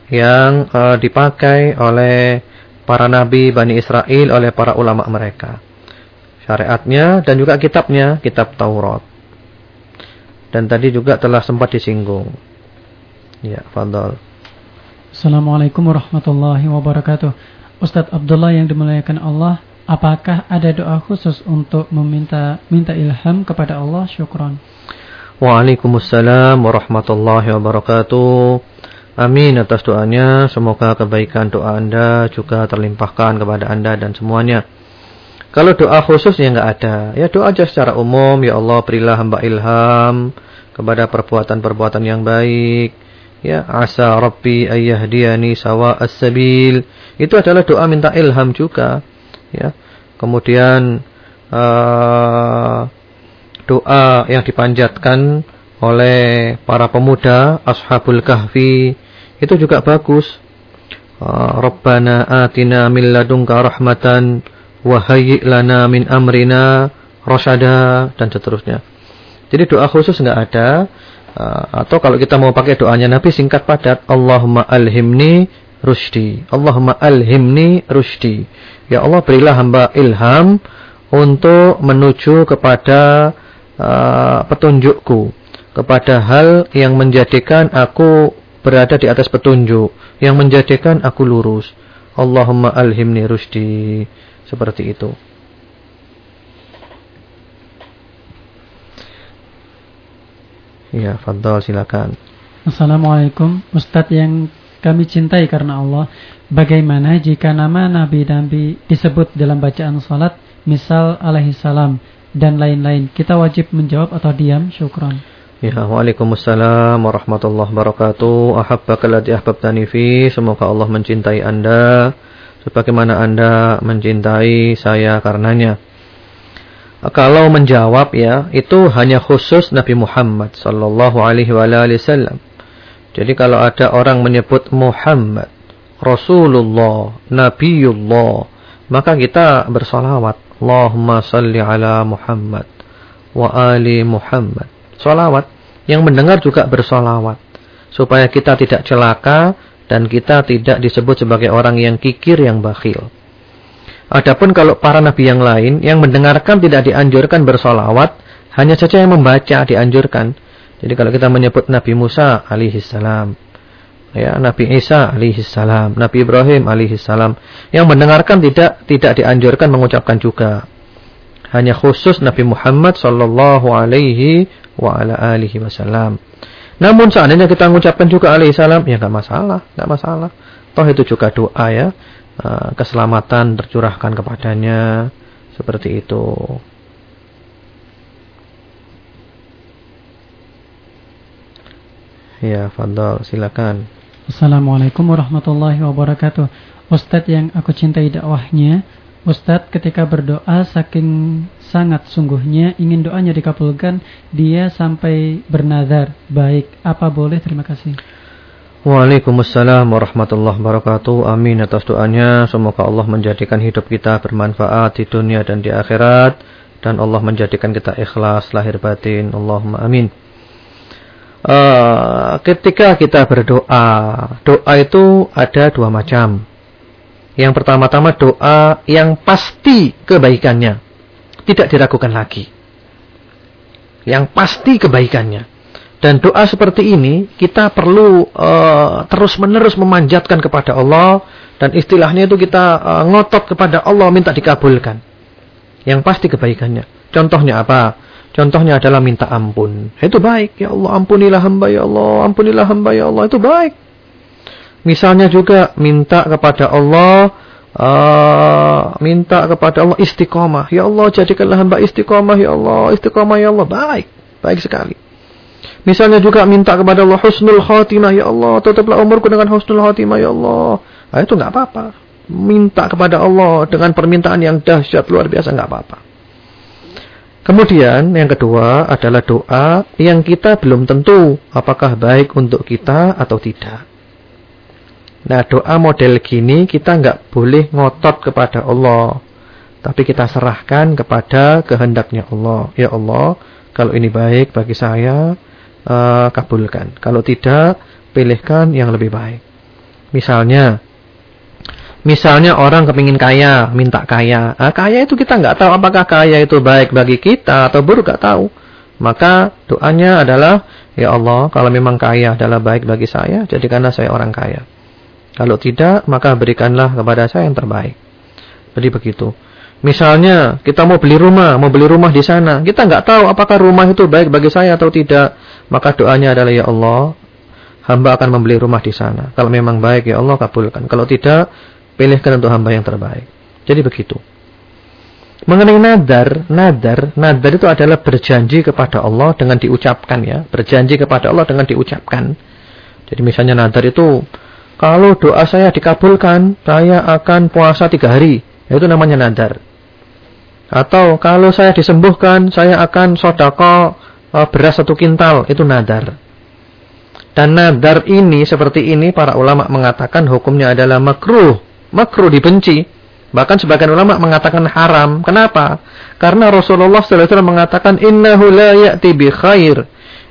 yang uh, dipakai oleh para nabi Bani Israel oleh para ulama mereka. Syariatnya dan juga kitabnya, kitab Taurat. Dan tadi juga telah sempat disinggung. Ya, fadal.
Assalamualaikum warahmatullahi wabarakatuh. Ustadz Abdullah yang dimuliakan Allah, Apakah ada doa khusus untuk meminta minta ilham kepada Allah? Syukran.
Waalaikumsalam warahmatullahi wabarakatuh. Amin atas doanya. Semoga kebaikan doa Anda juga terlimpahkan kepada Anda dan semuanya. Kalau doa khusus ya nggak ada. Ya doa aja secara umum. Ya Allah berilah hamba ilham kepada perbuatan-perbuatan yang baik. Ya asa Rabbi ayyahdiyani sawa as-sabil. Itu adalah doa minta ilham juga ya. Kemudian uh, doa yang dipanjatkan oleh para pemuda ashabul kahfi itu juga bagus. Uh, Rabbana atina min ladunka rahmatan wa hayyi lana min amrina rasyada dan seterusnya. Jadi doa khusus enggak ada. Uh, atau kalau kita mau pakai doanya Nabi singkat padat Allahumma alhimni rusdi Allahumma alhimni rusdi Ya Allah berilah hamba ilham untuk menuju kepada uh, petunjukku. Kepada hal yang menjadikan aku berada di atas petunjuk. Yang menjadikan aku lurus. Allahumma alhimni rusdi. Seperti itu. Ya, Fadol silakan.
Assalamualaikum. Ustadz yang kami cintai karena Allah. Bagaimana jika nama nabi-nabi disebut dalam bacaan salat, misal alaihi salam dan lain-lain, kita wajib menjawab atau diam? Syukron.
Ya, Waalaikumsalam warahmatullahi wabarakatuh. Ahabbaka ladzi ahbabtani fi. Semoga Allah mencintai Anda sebagaimana Anda mencintai saya karenanya. Kalau menjawab ya, itu hanya khusus Nabi Muhammad sallallahu alaihi wasallam. Jadi kalau ada orang menyebut Muhammad, Rasulullah, Nabiullah, maka kita bersolawat. Allahumma salli ala Muhammad wa ali Muhammad solawat. Yang mendengar juga bersolawat. Supaya kita tidak celaka dan kita tidak disebut sebagai orang yang kikir, yang bakhil. Adapun kalau para nabi yang lain yang mendengarkan tidak dianjurkan bersolawat, hanya saja yang membaca dianjurkan. Jadi kalau kita menyebut Nabi Musa alaihi salam, ya Nabi Isa alaihi salam, Nabi Ibrahim alaihi salam, yang mendengarkan tidak tidak dianjurkan mengucapkan juga. Hanya khusus Nabi Muhammad sallallahu alaihi wa ala alihi wasallam. Namun seandainya kita mengucapkan juga alaihi salam, ya enggak masalah, enggak masalah. Toh itu juga doa ya. Eh, keselamatan tercurahkan kepadanya seperti itu. Ya, Fadol, silakan.
Assalamualaikum warahmatullahi wabarakatuh. Ustadz yang aku cintai dakwahnya, Ustadz ketika berdoa saking sangat sungguhnya ingin doanya dikabulkan, dia sampai bernazar. Baik, apa boleh? Terima kasih.
Waalaikumsalam warahmatullahi wabarakatuh. Amin atas doanya. Semoga Allah menjadikan hidup kita bermanfaat di dunia dan di akhirat. Dan Allah menjadikan kita ikhlas lahir batin. Allahumma amin. Uh, ketika kita berdoa, doa itu ada dua macam. Yang pertama-tama doa yang pasti kebaikannya tidak diragukan lagi. Yang pasti kebaikannya. Dan doa seperti ini kita perlu uh, terus-menerus memanjatkan kepada Allah dan istilahnya itu kita uh, ngotot kepada Allah minta dikabulkan. Yang pasti kebaikannya. Contohnya apa? Contohnya adalah minta ampun. Itu baik. Ya Allah ampunilah hamba ya Allah. Ampunilah hamba ya Allah. Itu baik. Misalnya juga minta kepada Allah Uh, minta kepada Allah istiqomah. Ya Allah, jadikanlah hamba istiqomah ya Allah, istiqomah ya Allah. Baik, baik sekali. Misalnya juga minta kepada Allah husnul khatimah ya Allah, tetaplah umurku dengan husnul khatimah ya Allah. Nah, itu enggak apa-apa. Minta kepada Allah dengan permintaan yang dahsyat luar biasa enggak apa-apa. Kemudian yang kedua adalah doa yang kita belum tentu apakah baik untuk kita atau tidak. Nah doa model gini kita nggak boleh ngotot kepada Allah. Tapi kita serahkan kepada kehendaknya Allah. Ya Allah, kalau ini baik bagi saya, uh, kabulkan. Kalau tidak, pilihkan yang lebih baik. Misalnya, misalnya orang kepingin kaya, minta kaya. Nah, kaya itu kita nggak tahu apakah kaya itu baik bagi kita atau buruk, nggak tahu. Maka doanya adalah, Ya Allah, kalau memang kaya adalah baik bagi saya, jadikanlah saya orang kaya. Kalau tidak, maka berikanlah kepada saya yang terbaik. Jadi begitu. Misalnya kita mau beli rumah, mau beli rumah di sana, kita nggak tahu apakah rumah itu baik bagi saya atau tidak. Maka doanya adalah ya Allah, hamba akan membeli rumah di sana. Kalau memang baik ya Allah kabulkan. Kalau tidak, pilihkan untuk hamba yang terbaik. Jadi begitu. Mengenai nadar, nadar, nadar itu adalah berjanji kepada Allah dengan diucapkan ya, berjanji kepada Allah dengan diucapkan. Jadi misalnya nadar itu kalau doa saya dikabulkan, saya akan puasa tiga hari. Itu namanya nadar. Atau kalau saya disembuhkan, saya akan sodako uh, beras satu kintal. Itu nadar. Dan nadar ini, seperti ini, para ulama mengatakan hukumnya adalah makruh. Makruh dibenci. Bahkan sebagian ulama mengatakan haram. Kenapa? Karena Rasulullah SAW mengatakan, Innahu la ya'ti bi khair.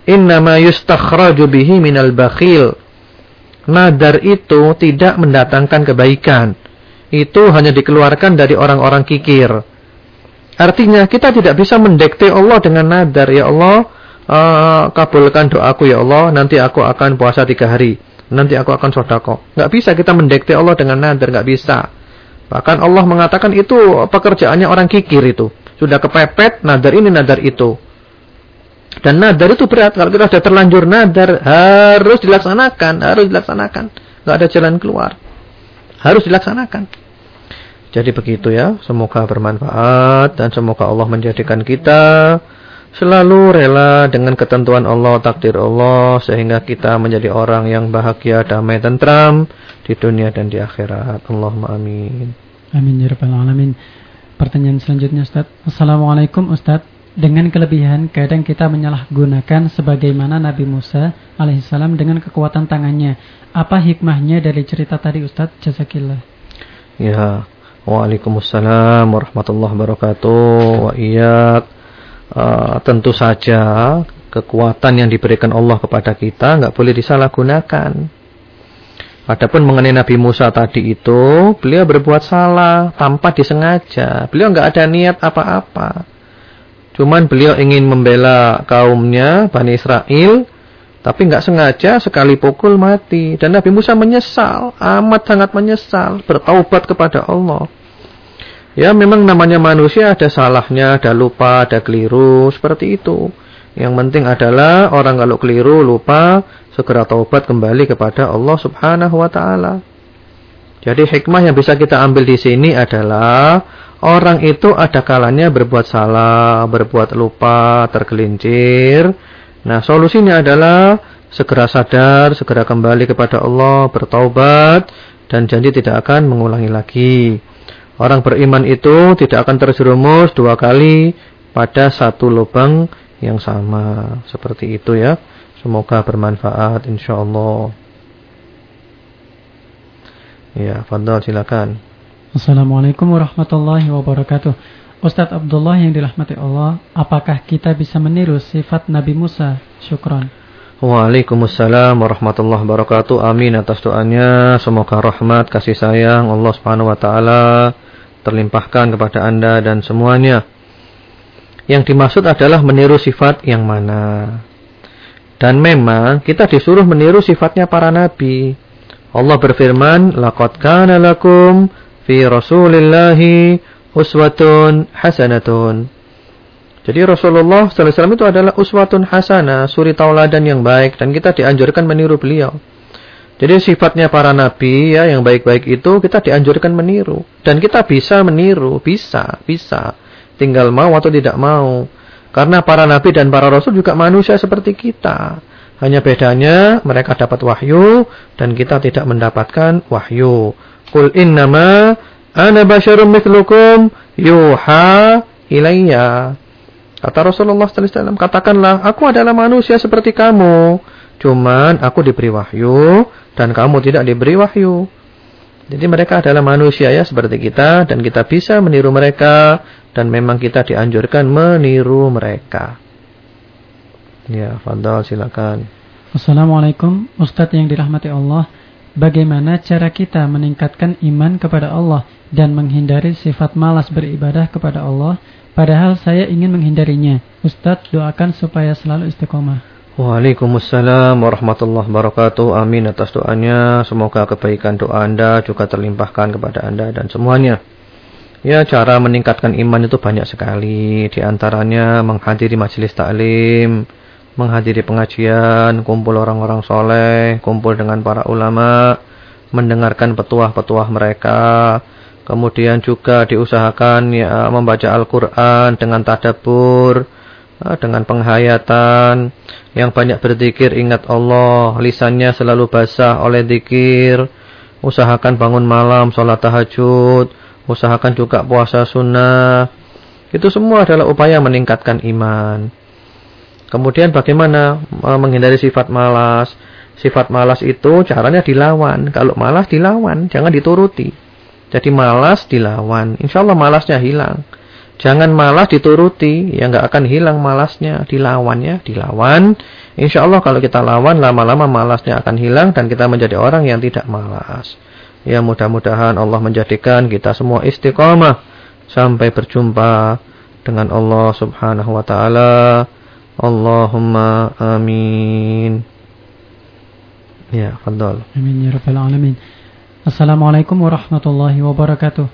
Innama yustakhraju bihi minal bakhil nadar itu tidak mendatangkan kebaikan. Itu hanya dikeluarkan dari orang-orang kikir. Artinya kita tidak bisa mendekte Allah dengan nadar. Ya Allah, uh, kabulkan doaku ya Allah, nanti aku akan puasa tiga hari. Nanti aku akan sodako. Nggak bisa kita mendekte Allah dengan nadar, nggak bisa. Bahkan Allah mengatakan itu pekerjaannya orang kikir itu. Sudah kepepet, nadar ini, nadar itu. Dan nadar itu berat. Kalau kita sudah terlanjur nadar, harus dilaksanakan. Harus dilaksanakan. Tidak ada jalan keluar. Harus dilaksanakan. Jadi begitu ya. Semoga bermanfaat. Dan semoga Allah menjadikan kita selalu rela dengan ketentuan Allah, takdir Allah sehingga kita menjadi orang yang bahagia, damai, tentram di dunia dan di akhirat. Allahumma amin.
Amin ya rabbal alamin. Pertanyaan selanjutnya Ustaz. Assalamualaikum Ustaz. Dengan kelebihan kadang kita menyalahgunakan sebagaimana Nabi Musa alaihissalam dengan kekuatan tangannya. Apa hikmahnya dari cerita tadi Ustaz? Jazakillah.
Ya. Waalaikumsalam warahmatullahi wabarakatuh. Wa iyyak uh, tentu saja kekuatan yang diberikan Allah kepada kita nggak boleh disalahgunakan. Adapun mengenai Nabi Musa tadi itu, beliau berbuat salah tanpa disengaja. Beliau nggak ada niat apa-apa. Cuman beliau ingin membela kaumnya, Bani Israel, tapi nggak sengaja sekali pukul mati. Dan Nabi Musa menyesal, amat sangat menyesal, bertaubat kepada Allah. Ya memang namanya manusia ada salahnya, ada lupa, ada keliru, seperti itu. Yang penting adalah orang kalau keliru, lupa, segera taubat kembali kepada Allah subhanahu wa ta'ala. Jadi hikmah yang bisa kita ambil di sini adalah orang itu ada kalanya berbuat salah, berbuat lupa, tergelincir. Nah solusinya adalah segera sadar, segera kembali kepada Allah, bertaubat, dan janji tidak akan mengulangi lagi. Orang beriman itu tidak akan terjerumus dua kali pada satu lubang yang sama. Seperti itu ya. Semoga bermanfaat insyaallah. Ya, Fadal silakan.
Assalamualaikum warahmatullahi wabarakatuh. Ustadz Abdullah yang dirahmati Allah, apakah kita bisa meniru sifat Nabi Musa? Syukron.
Waalaikumsalam warahmatullahi wabarakatuh. Amin atas doanya. Semoga rahmat kasih sayang Allah Subhanahu wa taala terlimpahkan kepada Anda dan semuanya. Yang dimaksud adalah meniru sifat yang mana. Dan memang kita disuruh meniru sifatnya para nabi. Allah berfirman, "Laqad kana lakum fi Rasulillahi uswatun hasanatun." Jadi Rasulullah SAW itu adalah uswatun hasanah, suri tauladan yang baik dan kita dianjurkan meniru beliau. Jadi sifatnya para nabi ya yang baik-baik itu kita dianjurkan meniru dan kita bisa meniru, bisa, bisa. Tinggal mau atau tidak mau. Karena para nabi dan para rasul juga manusia seperti kita. Hanya bedanya mereka dapat wahyu dan kita tidak mendapatkan wahyu. Qul innama ana basyarum mithlukum yuha ilayya. Kata Rasulullah sallallahu alaihi wasallam, katakanlah aku adalah manusia seperti kamu. Cuman aku diberi wahyu dan kamu tidak diberi wahyu. Jadi mereka adalah manusia ya seperti kita dan kita bisa meniru mereka dan memang kita dianjurkan meniru mereka. Ya, Fadal silakan.
Assalamualaikum Ustadz yang dirahmati Allah. Bagaimana cara kita meningkatkan iman kepada Allah dan menghindari sifat malas beribadah kepada Allah padahal saya ingin menghindarinya. Ustadz doakan supaya selalu istiqomah.
Waalaikumsalam warahmatullahi wabarakatuh. Amin atas doanya. Semoga kebaikan doa Anda juga terlimpahkan kepada Anda dan semuanya. Ya, cara meningkatkan iman itu banyak sekali. Di antaranya menghadiri majelis taklim, menghadiri pengajian, kumpul orang-orang soleh, kumpul dengan para ulama, mendengarkan petuah-petuah mereka. Kemudian juga diusahakan ya membaca Al-Quran dengan tadabur, dengan penghayatan yang banyak berzikir ingat Allah, lisannya selalu basah oleh zikir, usahakan bangun malam, sholat tahajud, usahakan juga puasa sunnah. Itu semua adalah upaya meningkatkan iman. Kemudian bagaimana menghindari sifat malas? Sifat malas itu caranya dilawan. Kalau malas dilawan, jangan dituruti. Jadi malas dilawan. Insya Allah malasnya hilang. Jangan malas dituruti, ya nggak akan hilang malasnya, dilawan ya, dilawan. Insya Allah kalau kita lawan lama-lama malasnya akan hilang dan kita menjadi orang yang tidak malas. Ya mudah-mudahan Allah menjadikan kita semua istiqamah sampai berjumpa dengan Allah Subhanahu wa taala. Allahumma amin.
Ya, fadal. Amin ya rabbal alamin. Assalamualaikum warahmatullahi wabarakatuh.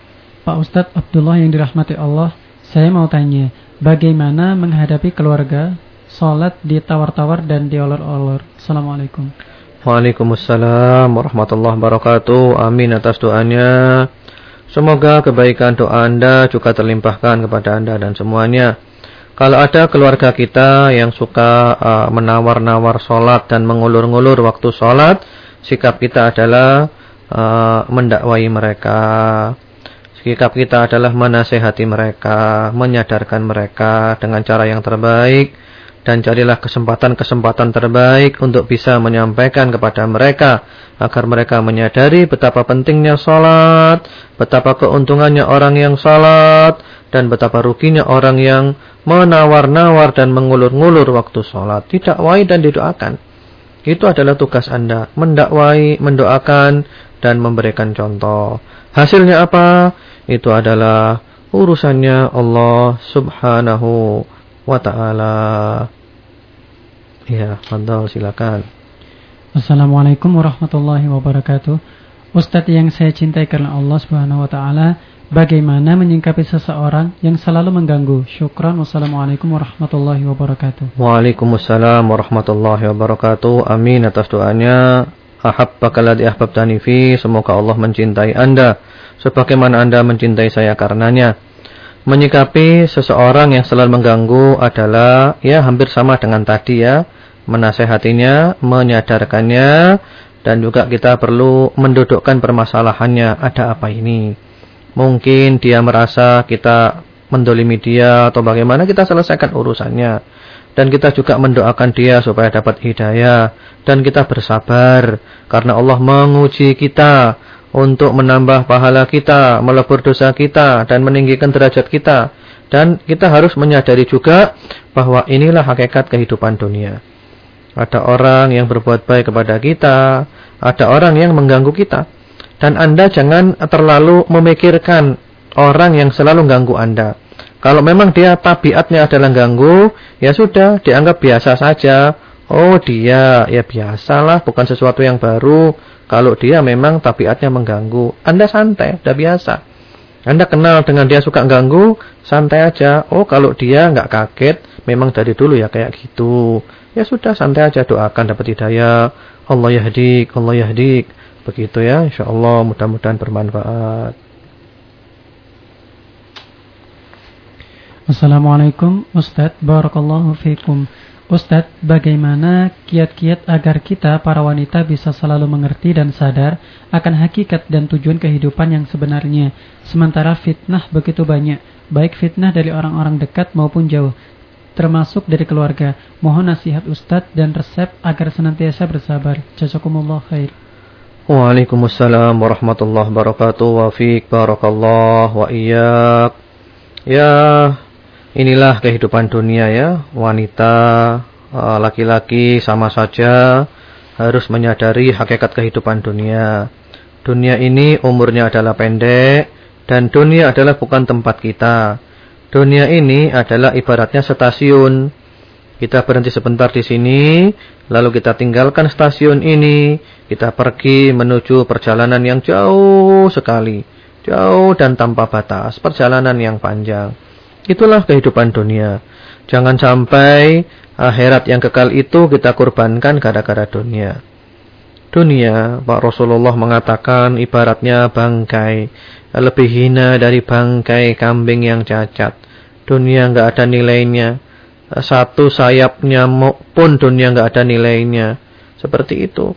Pak Ustadz Abdullah yang dirahmati Allah, saya mau tanya, bagaimana menghadapi keluarga sholat ditawar-tawar dan diolor-olor? Assalamualaikum.
Waalaikumsalam warahmatullahi wabarakatuh. Amin atas doanya. Semoga kebaikan doa Anda juga terlimpahkan kepada Anda dan semuanya. Kalau ada keluarga kita yang suka uh, menawar-nawar sholat dan mengulur-ngulur waktu sholat, sikap kita adalah uh, mendakwai mereka. Sikap kita adalah menasehati mereka, menyadarkan mereka dengan cara yang terbaik dan carilah kesempatan-kesempatan terbaik untuk bisa menyampaikan kepada mereka agar mereka menyadari betapa pentingnya salat, betapa keuntungannya orang yang salat dan betapa ruginya orang yang menawar-nawar dan mengulur-ngulur waktu salat. Didakwai dan didoakan. Itu adalah tugas Anda, mendakwai, mendoakan dan memberikan contoh. Hasilnya apa? Itu adalah urusannya Allah Subhanahu wa taala. Ya, Fadal silakan.
Assalamualaikum warahmatullahi wabarakatuh. Ustadz yang saya cintai karena Allah Subhanahu wa taala, bagaimana menyingkapi seseorang yang selalu mengganggu? Syukran. Wassalamualaikum warahmatullahi wabarakatuh.
Waalaikumsalam warahmatullahi wabarakatuh. Amin atas doanya. Ahabbaka ladzi ahbabtani fi. Semoga Allah mencintai Anda sebagaimana Anda mencintai saya karenanya. Menyikapi seseorang yang selalu mengganggu adalah ya hampir sama dengan tadi ya menasehatinya, menyadarkannya, dan juga kita perlu mendudukkan permasalahannya. Ada apa ini? Mungkin dia merasa kita mendolimi dia atau bagaimana kita selesaikan urusannya. Dan kita juga mendoakan dia supaya dapat hidayah. Dan kita bersabar karena Allah menguji kita untuk menambah pahala kita, melebur dosa kita, dan meninggikan derajat kita. Dan kita harus menyadari juga bahwa inilah hakikat kehidupan dunia. Ada orang yang berbuat baik kepada kita, ada orang yang mengganggu kita. Dan Anda jangan terlalu memikirkan orang yang selalu ganggu Anda. Kalau memang dia tabiatnya adalah ganggu, ya sudah, dianggap biasa saja. Oh dia, ya biasalah, bukan sesuatu yang baru. Kalau dia memang tabiatnya mengganggu, Anda santai, sudah biasa. Anda kenal dengan dia suka ganggu, santai aja. Oh kalau dia nggak kaget, memang dari dulu ya kayak gitu. Ya sudah santai aja doakan dapat hidayah. Allah yahdik, Allah yahdik. Begitu ya, insyaallah mudah-mudahan bermanfaat.
Assalamualaikum Ustadz, Barakallahu fikum Ustadz, bagaimana kiat-kiat agar kita para wanita bisa selalu mengerti dan sadar akan hakikat dan tujuan kehidupan yang sebenarnya Sementara fitnah begitu banyak, baik fitnah dari orang-orang dekat maupun jauh termasuk dari keluarga. Mohon nasihat Ustadz dan resep agar senantiasa bersabar. Jazakumullah khair.
Waalaikumsalam warahmatullahi wabarakatuh. Wa fiik barakallah wa iyyak. Ya, inilah kehidupan dunia ya. Wanita, eh, laki-laki sama saja harus menyadari hakikat kehidupan dunia. Dunia ini umurnya adalah pendek dan dunia adalah bukan tempat kita. Dunia ini adalah ibaratnya stasiun. Kita berhenti sebentar di sini, lalu kita tinggalkan stasiun ini, kita pergi menuju perjalanan yang jauh sekali. Jauh dan tanpa batas, perjalanan yang panjang. Itulah kehidupan dunia. Jangan sampai akhirat yang kekal itu kita kurbankan gara-gara dunia. Dunia, Pak Rasulullah mengatakan ibaratnya bangkai lebih hina dari bangkai kambing yang cacat. Dunia enggak ada nilainya. Satu sayapnya pun dunia enggak ada nilainya. Seperti itu.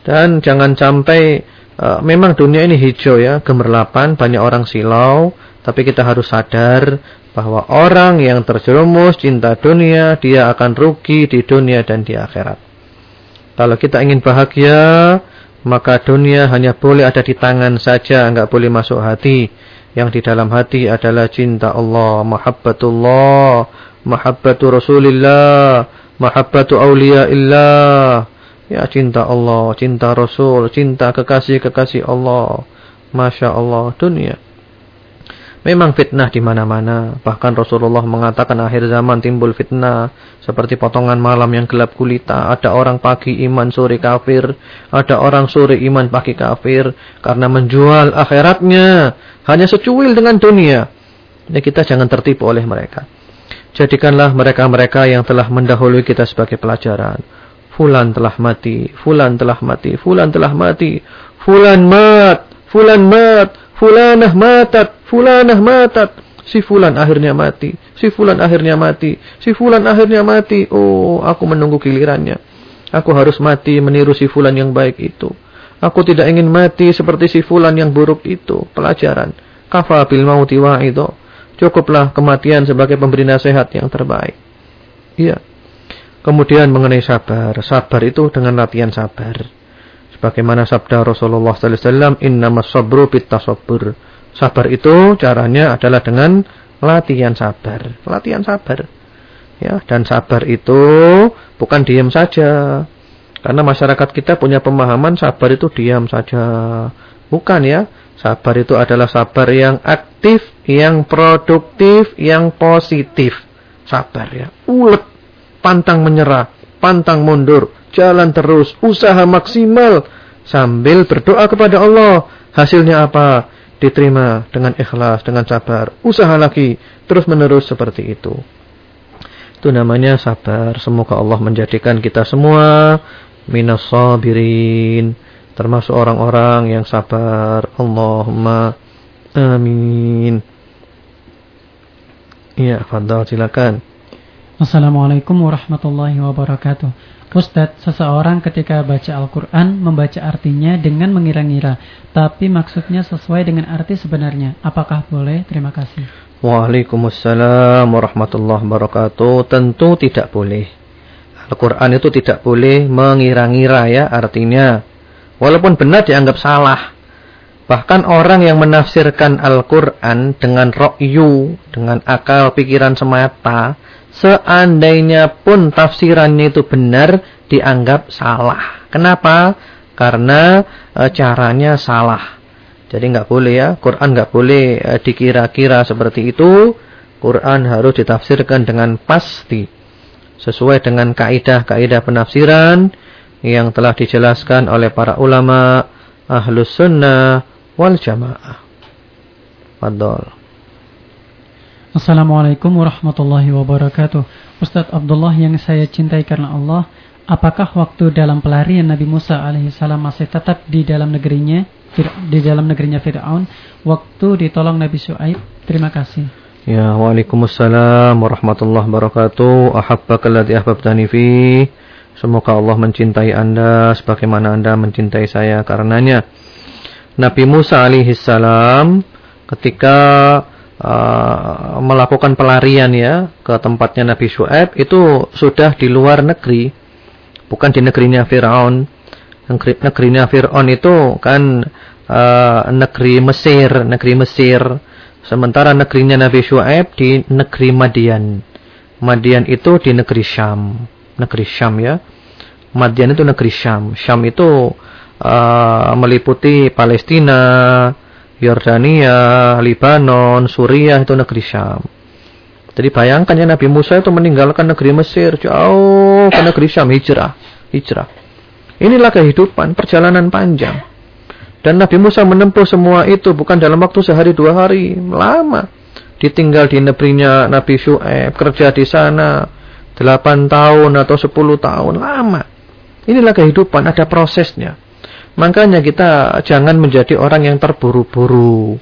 Dan jangan sampai uh, memang dunia ini hijau ya, gemerlapan, banyak orang silau, tapi kita harus sadar bahwa orang yang terjerumus cinta dunia, dia akan rugi di dunia dan di akhirat. Kalau kita ingin bahagia, maka dunia hanya boleh ada di tangan saja, enggak boleh masuk hati. Yang di dalam hati adalah cinta Allah, mahabbatullah, mahabbatu Rasulillah, mahabbatu awliyaillah. Ya cinta Allah, cinta Rasul, cinta kekasih-kekasih Allah. Masya Allah, dunia. Memang fitnah di mana-mana. Bahkan Rasulullah mengatakan akhir zaman timbul fitnah. Seperti potongan malam yang gelap gulita. Ada orang pagi iman sore kafir. Ada orang sore iman pagi kafir. Karena menjual akhiratnya. Hanya secuil dengan dunia. Ya kita jangan tertipu oleh mereka. Jadikanlah mereka-mereka yang telah mendahului kita sebagai pelajaran. Fulan telah mati. Fulan telah mati. Fulan telah mati. Fulan mat. Fulan mat. Fulanah matat, fulanah matat. Si fulan akhirnya mati. Si fulan akhirnya mati. Si fulan akhirnya mati. Oh, aku menunggu gilirannya. Aku harus mati meniru si fulan yang baik itu. Aku tidak ingin mati seperti si fulan yang buruk itu. Pelajaran. Kafa bil mauti itu. Cukuplah kematian sebagai pemberi nasihat yang terbaik. Iya. Kemudian mengenai sabar. Sabar itu dengan latihan sabar. Sebagaimana sabda Rasulullah sallallahu alaihi wasallam, "Innamas sabru bitasabbur." Sabar itu caranya adalah dengan latihan sabar. Latihan sabar. Ya, dan sabar itu bukan diam saja. Karena masyarakat kita punya pemahaman sabar itu diam saja. Bukan ya. Sabar itu adalah sabar yang aktif, yang produktif, yang positif. Sabar ya. Ulet, pantang menyerah, pantang mundur, jalan terus, usaha maksimal sambil berdoa kepada Allah. Hasilnya apa? Diterima dengan ikhlas, dengan sabar. Usaha lagi, terus menerus seperti itu. Itu namanya sabar. Semoga Allah menjadikan kita semua minas sabirin. Termasuk orang-orang yang sabar. Allahumma amin. Ya, Fadal silakan.
Assalamualaikum warahmatullahi wabarakatuh. Ustadz, seseorang ketika baca Al-Quran membaca artinya dengan mengira-ngira, tapi maksudnya sesuai dengan arti sebenarnya. Apakah boleh? Terima kasih.
Waalaikumsalam warahmatullahi wabarakatuh. Tentu tidak boleh. Al-Quran itu tidak boleh mengira-ngira ya artinya. Walaupun benar dianggap salah. Bahkan orang yang menafsirkan Al-Quran dengan ro'yu, dengan akal pikiran semata, seandainya pun tafsirannya itu benar dianggap salah. Kenapa? Karena e, caranya salah. Jadi nggak boleh ya, Quran nggak boleh e, dikira-kira seperti itu. Quran harus ditafsirkan dengan pasti sesuai dengan kaidah-kaidah penafsiran yang telah dijelaskan oleh para ulama ahlus sunnah wal jamaah. Fadol.
Assalamualaikum warahmatullahi wabarakatuh. Ustadz Abdullah yang saya cintai karena Allah, apakah waktu dalam pelarian Nabi Musa alaihissalam masih tetap di dalam negerinya, di dalam negerinya Fir'aun, waktu ditolong Nabi Shu'aib? Terima kasih.
Ya, Waalaikumsalam warahmatullahi wabarakatuh. Ahabbakalladhi ahbabtani fi. Semoga Allah mencintai Anda sebagaimana Anda mencintai saya karenanya. Nabi Musa alaihissalam ketika uh, melakukan pelarian ya ke tempatnya Nabi Shu'aib itu sudah di luar negeri bukan di negerinya Fir'aun. Negeri, negerinya Fir'aun itu kan uh, negeri Mesir negeri Mesir. Sementara negerinya Nabi Shu'aib di negeri Madian. Madian itu di negeri Syam. Negeri Syam ya. Madian itu negeri Syam. Syam itu uh, meliputi Palestina Yordania, Libanon, Suriah itu negeri Syam. Jadi bayangkan ya Nabi Musa itu meninggalkan negeri Mesir jauh ke negeri Syam hijrah, hijrah. Inilah kehidupan, perjalanan panjang. Dan Nabi Musa menempuh semua itu bukan dalam waktu sehari dua hari, lama. Ditinggal di negerinya Nabi Shu'aib, kerja di sana 8 tahun atau 10 tahun, lama. Inilah kehidupan, ada prosesnya. Makanya kita jangan menjadi orang yang terburu-buru.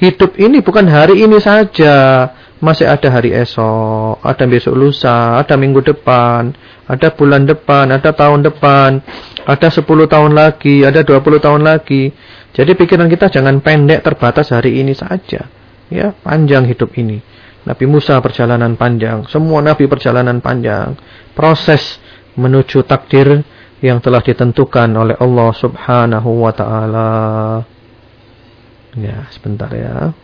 Hidup ini bukan hari ini saja. Masih ada hari esok, ada besok lusa, ada minggu depan, ada bulan depan, ada tahun depan, ada 10 tahun lagi, ada 20 tahun lagi. Jadi pikiran kita jangan pendek terbatas hari ini saja. Ya, panjang hidup ini. Nabi Musa perjalanan panjang, semua nabi perjalanan panjang. Proses menuju takdir yang telah ditentukan oleh Allah Subhanahu wa taala. Ya, sebentar ya.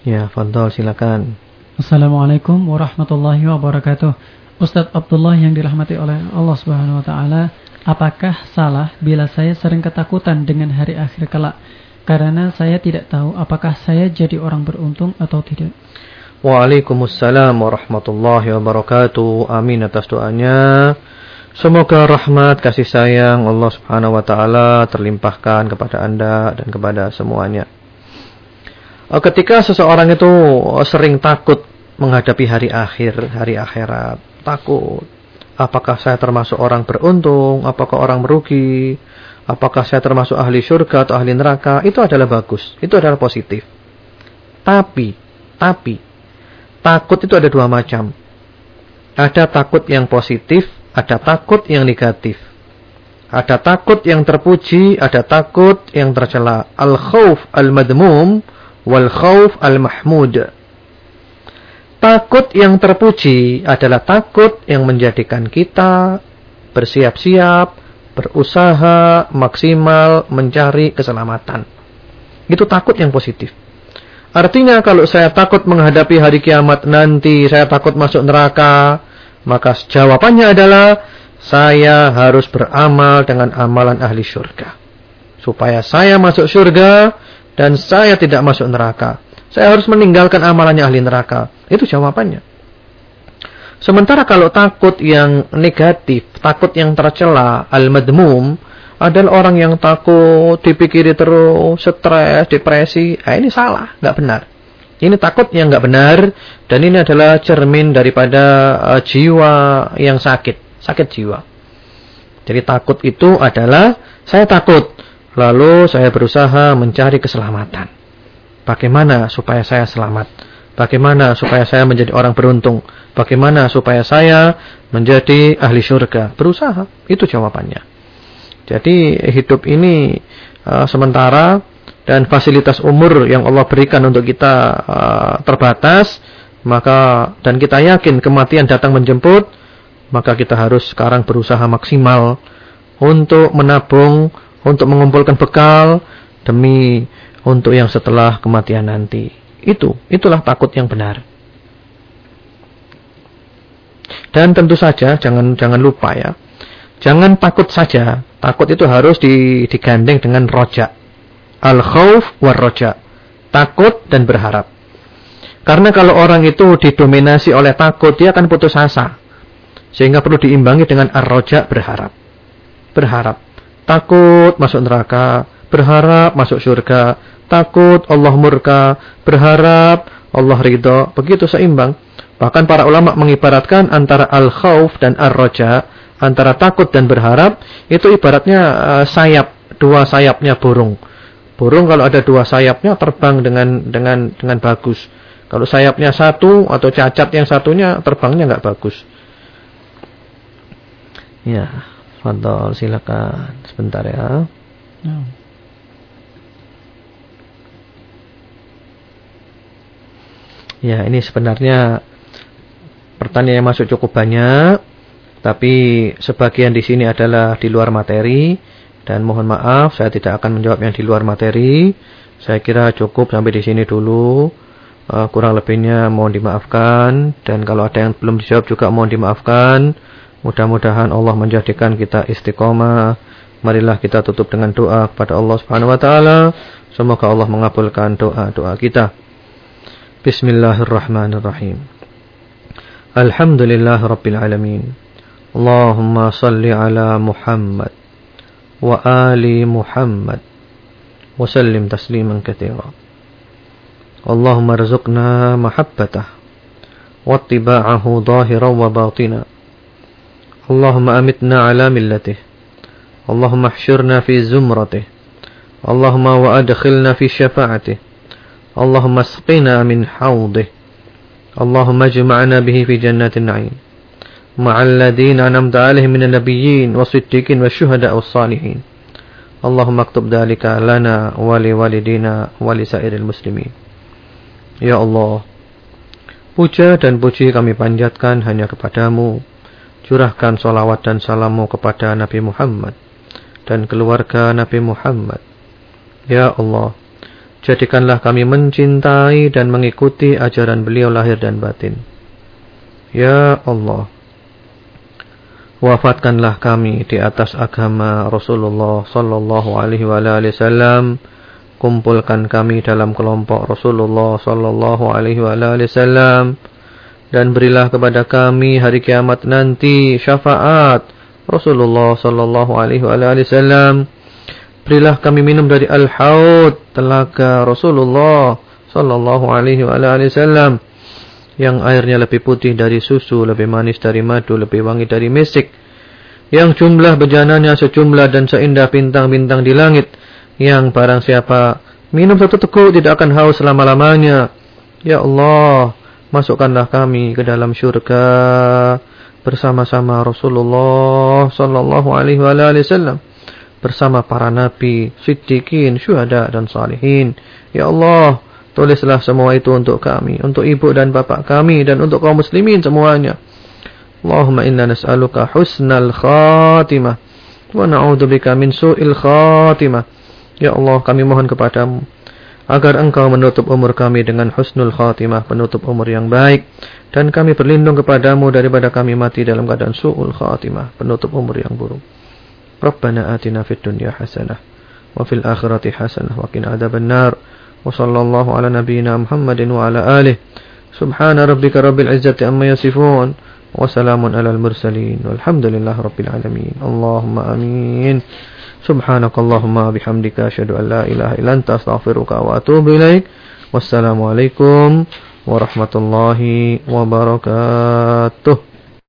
Ya, Fadol silakan.
Assalamualaikum warahmatullahi wabarakatuh. Ustadz Abdullah yang dirahmati oleh Allah Subhanahu wa taala, apakah salah bila saya sering ketakutan dengan hari akhir kelak? Karena saya tidak tahu apakah saya jadi orang beruntung atau tidak.
Waalaikumsalam warahmatullahi wabarakatuh. Amin atas doanya. Semoga rahmat kasih sayang Allah Subhanahu wa taala terlimpahkan kepada Anda dan kepada semuanya. Eh, ketika seseorang itu sering takut menghadapi hari akhir, hari akhirat, takut. apakah saya termasuk orang beruntung, apakah orang merugi, apakah saya termasuk ahli surga atau ahli neraka, itu adalah bagus, itu adalah positif. Tapi, tapi, takut itu ada dua macam. Ada takut yang positif, ada takut yang negatif. Ada takut yang terpuji, ada takut yang tercela. Al-khawf al-madmum wal khawf al-mahmud. Takut yang terpuji adalah takut yang menjadikan kita bersiap-siap, berusaha maksimal mencari keselamatan. Itu takut yang positif. Artinya kalau saya takut menghadapi hari kiamat nanti, saya takut masuk neraka, maka jawabannya adalah saya harus beramal dengan amalan ahli syurga. Supaya saya masuk syurga dan saya tidak masuk neraka. Saya harus meninggalkan amalannya ahli neraka. Itu jawabannya. Sementara kalau takut yang negatif, takut yang tercela, al-madmum, adalah orang yang takut, dipikiri terus, stres, depresi. Nah, ini salah, nggak benar. Ini takut yang nggak benar dan ini adalah cermin daripada uh, jiwa yang sakit, sakit jiwa. Jadi takut itu adalah saya takut, lalu saya berusaha mencari keselamatan. Bagaimana supaya saya selamat? Bagaimana supaya saya menjadi orang beruntung? Bagaimana supaya saya menjadi ahli surga? Berusaha, itu jawabannya. Jadi hidup ini uh, sementara dan fasilitas umur yang Allah berikan untuk kita uh, terbatas, maka dan kita yakin kematian datang menjemput, maka kita harus sekarang berusaha maksimal untuk menabung, untuk mengumpulkan bekal demi untuk yang setelah kematian nanti. Itu, itulah takut yang benar. Dan tentu saja jangan jangan lupa ya. Jangan takut saja. Takut itu harus digandeng dengan rojak. Al-khawf war roja. Takut dan berharap. Karena kalau orang itu didominasi oleh takut, dia akan putus asa. Sehingga perlu diimbangi dengan ar-roja berharap. Berharap. Takut masuk neraka. Berharap masuk surga. Takut Allah murka. Berharap Allah ridho. Begitu seimbang. Bahkan para ulama mengibaratkan antara al-khawf dan ar-roja. Antara takut dan berharap. Itu ibaratnya uh, sayap. Dua sayapnya burung Burung kalau ada dua sayapnya terbang dengan dengan dengan bagus. Kalau sayapnya satu atau cacat yang satunya terbangnya nggak bagus. Ya, Fadol silakan sebentar ya. ya. Ya, ini sebenarnya pertanyaan yang masuk cukup banyak, tapi sebagian di sini adalah di luar materi. Dan mohon maaf saya tidak akan menjawab yang di luar materi. Saya kira cukup sampai di sini dulu. Uh, kurang lebihnya mohon dimaafkan dan kalau ada yang belum dijawab juga mohon dimaafkan. Mudah-mudahan Allah menjadikan kita istiqomah. Marilah kita tutup dengan doa kepada Allah Subhanahu wa taala. Semoga Allah mengabulkan doa-doa kita. Bismillahirrahmanirrahim. Alhamdulillah rabbil alamin. Allahumma salli ala Muhammad وآل محمد وسلم تسليما كثيرا اللهم ارزقنا محبته واتباعه ظاهرا وباطنا اللهم أمتنا على ملته اللهم احشرنا في زمرته اللهم وأدخلنا في شفاعته اللهم اسقنا من حوضه اللهم اجمعنا به في جنات النعيم مع الذين أنعمت عليهم من النبيين والصديقين والشهداء والصالحين اللهم اكتب ذلك لنا ولوالدينا ولسائر المسلمين Ya Allah Puja dan puji kami panjatkan hanya kepadamu Curahkan salawat dan salammu kepada Nabi Muhammad Dan keluarga Nabi Muhammad Ya Allah Jadikanlah kami mencintai dan mengikuti ajaran beliau lahir dan batin. Ya Allah wafatkanlah kami di atas agama Rasulullah sallallahu alaihi wasallam. Kumpulkan kami dalam kelompok Rasulullah sallallahu alaihi wasallam. Dan berilah kepada kami hari kiamat nanti syafaat Rasulullah sallallahu alaihi wasallam berilah kami minum dari al-haud telaga Rasulullah sallallahu alaihi wasallam. Yang airnya lebih putih dari susu, lebih manis dari madu, lebih wangi dari mesik, yang jumlah bejananya sejumlah dan seindah bintang-bintang di langit, yang barang siapa minum satu teguk tidak akan haus selama-lamanya. Ya Allah, masukkanlah kami ke dalam syurga bersama-sama Rasulullah sallallahu alaihi wasallam bersama para nabi, siddiqin, syuhada dan salihin. Ya Allah, tulislah semua itu untuk kami, untuk ibu dan bapak kami dan untuk kaum muslimin semuanya. Allahumma inna nas'aluka husnal khatimah wa na'udzubika min su'il khatimah. Ya Allah, kami mohon kepadamu agar engkau menutup umur kami dengan husnul khatimah, penutup umur yang baik dan kami berlindung kepadamu daripada kami mati dalam keadaan su'ul khatimah, penutup umur yang buruk. Rabbana atina fid dunya hasanah wa fil akhirati hasanah wa qina adhaban nar. Wa sallallahu ala nabiyyina Muhammadin wa ala alihi. Subhana rabbika rabbil izzati amma yasifun. Wa salamun alal mursalin. Walhamdulillahi rabbil alamin. Allahumma amin. Subhanakallahumma bihamdika asyhadu an la ilaha illa anta astaghfiruka wa atubu ilaik. Wassalamualaikum warahmatullahi wabarakatuh.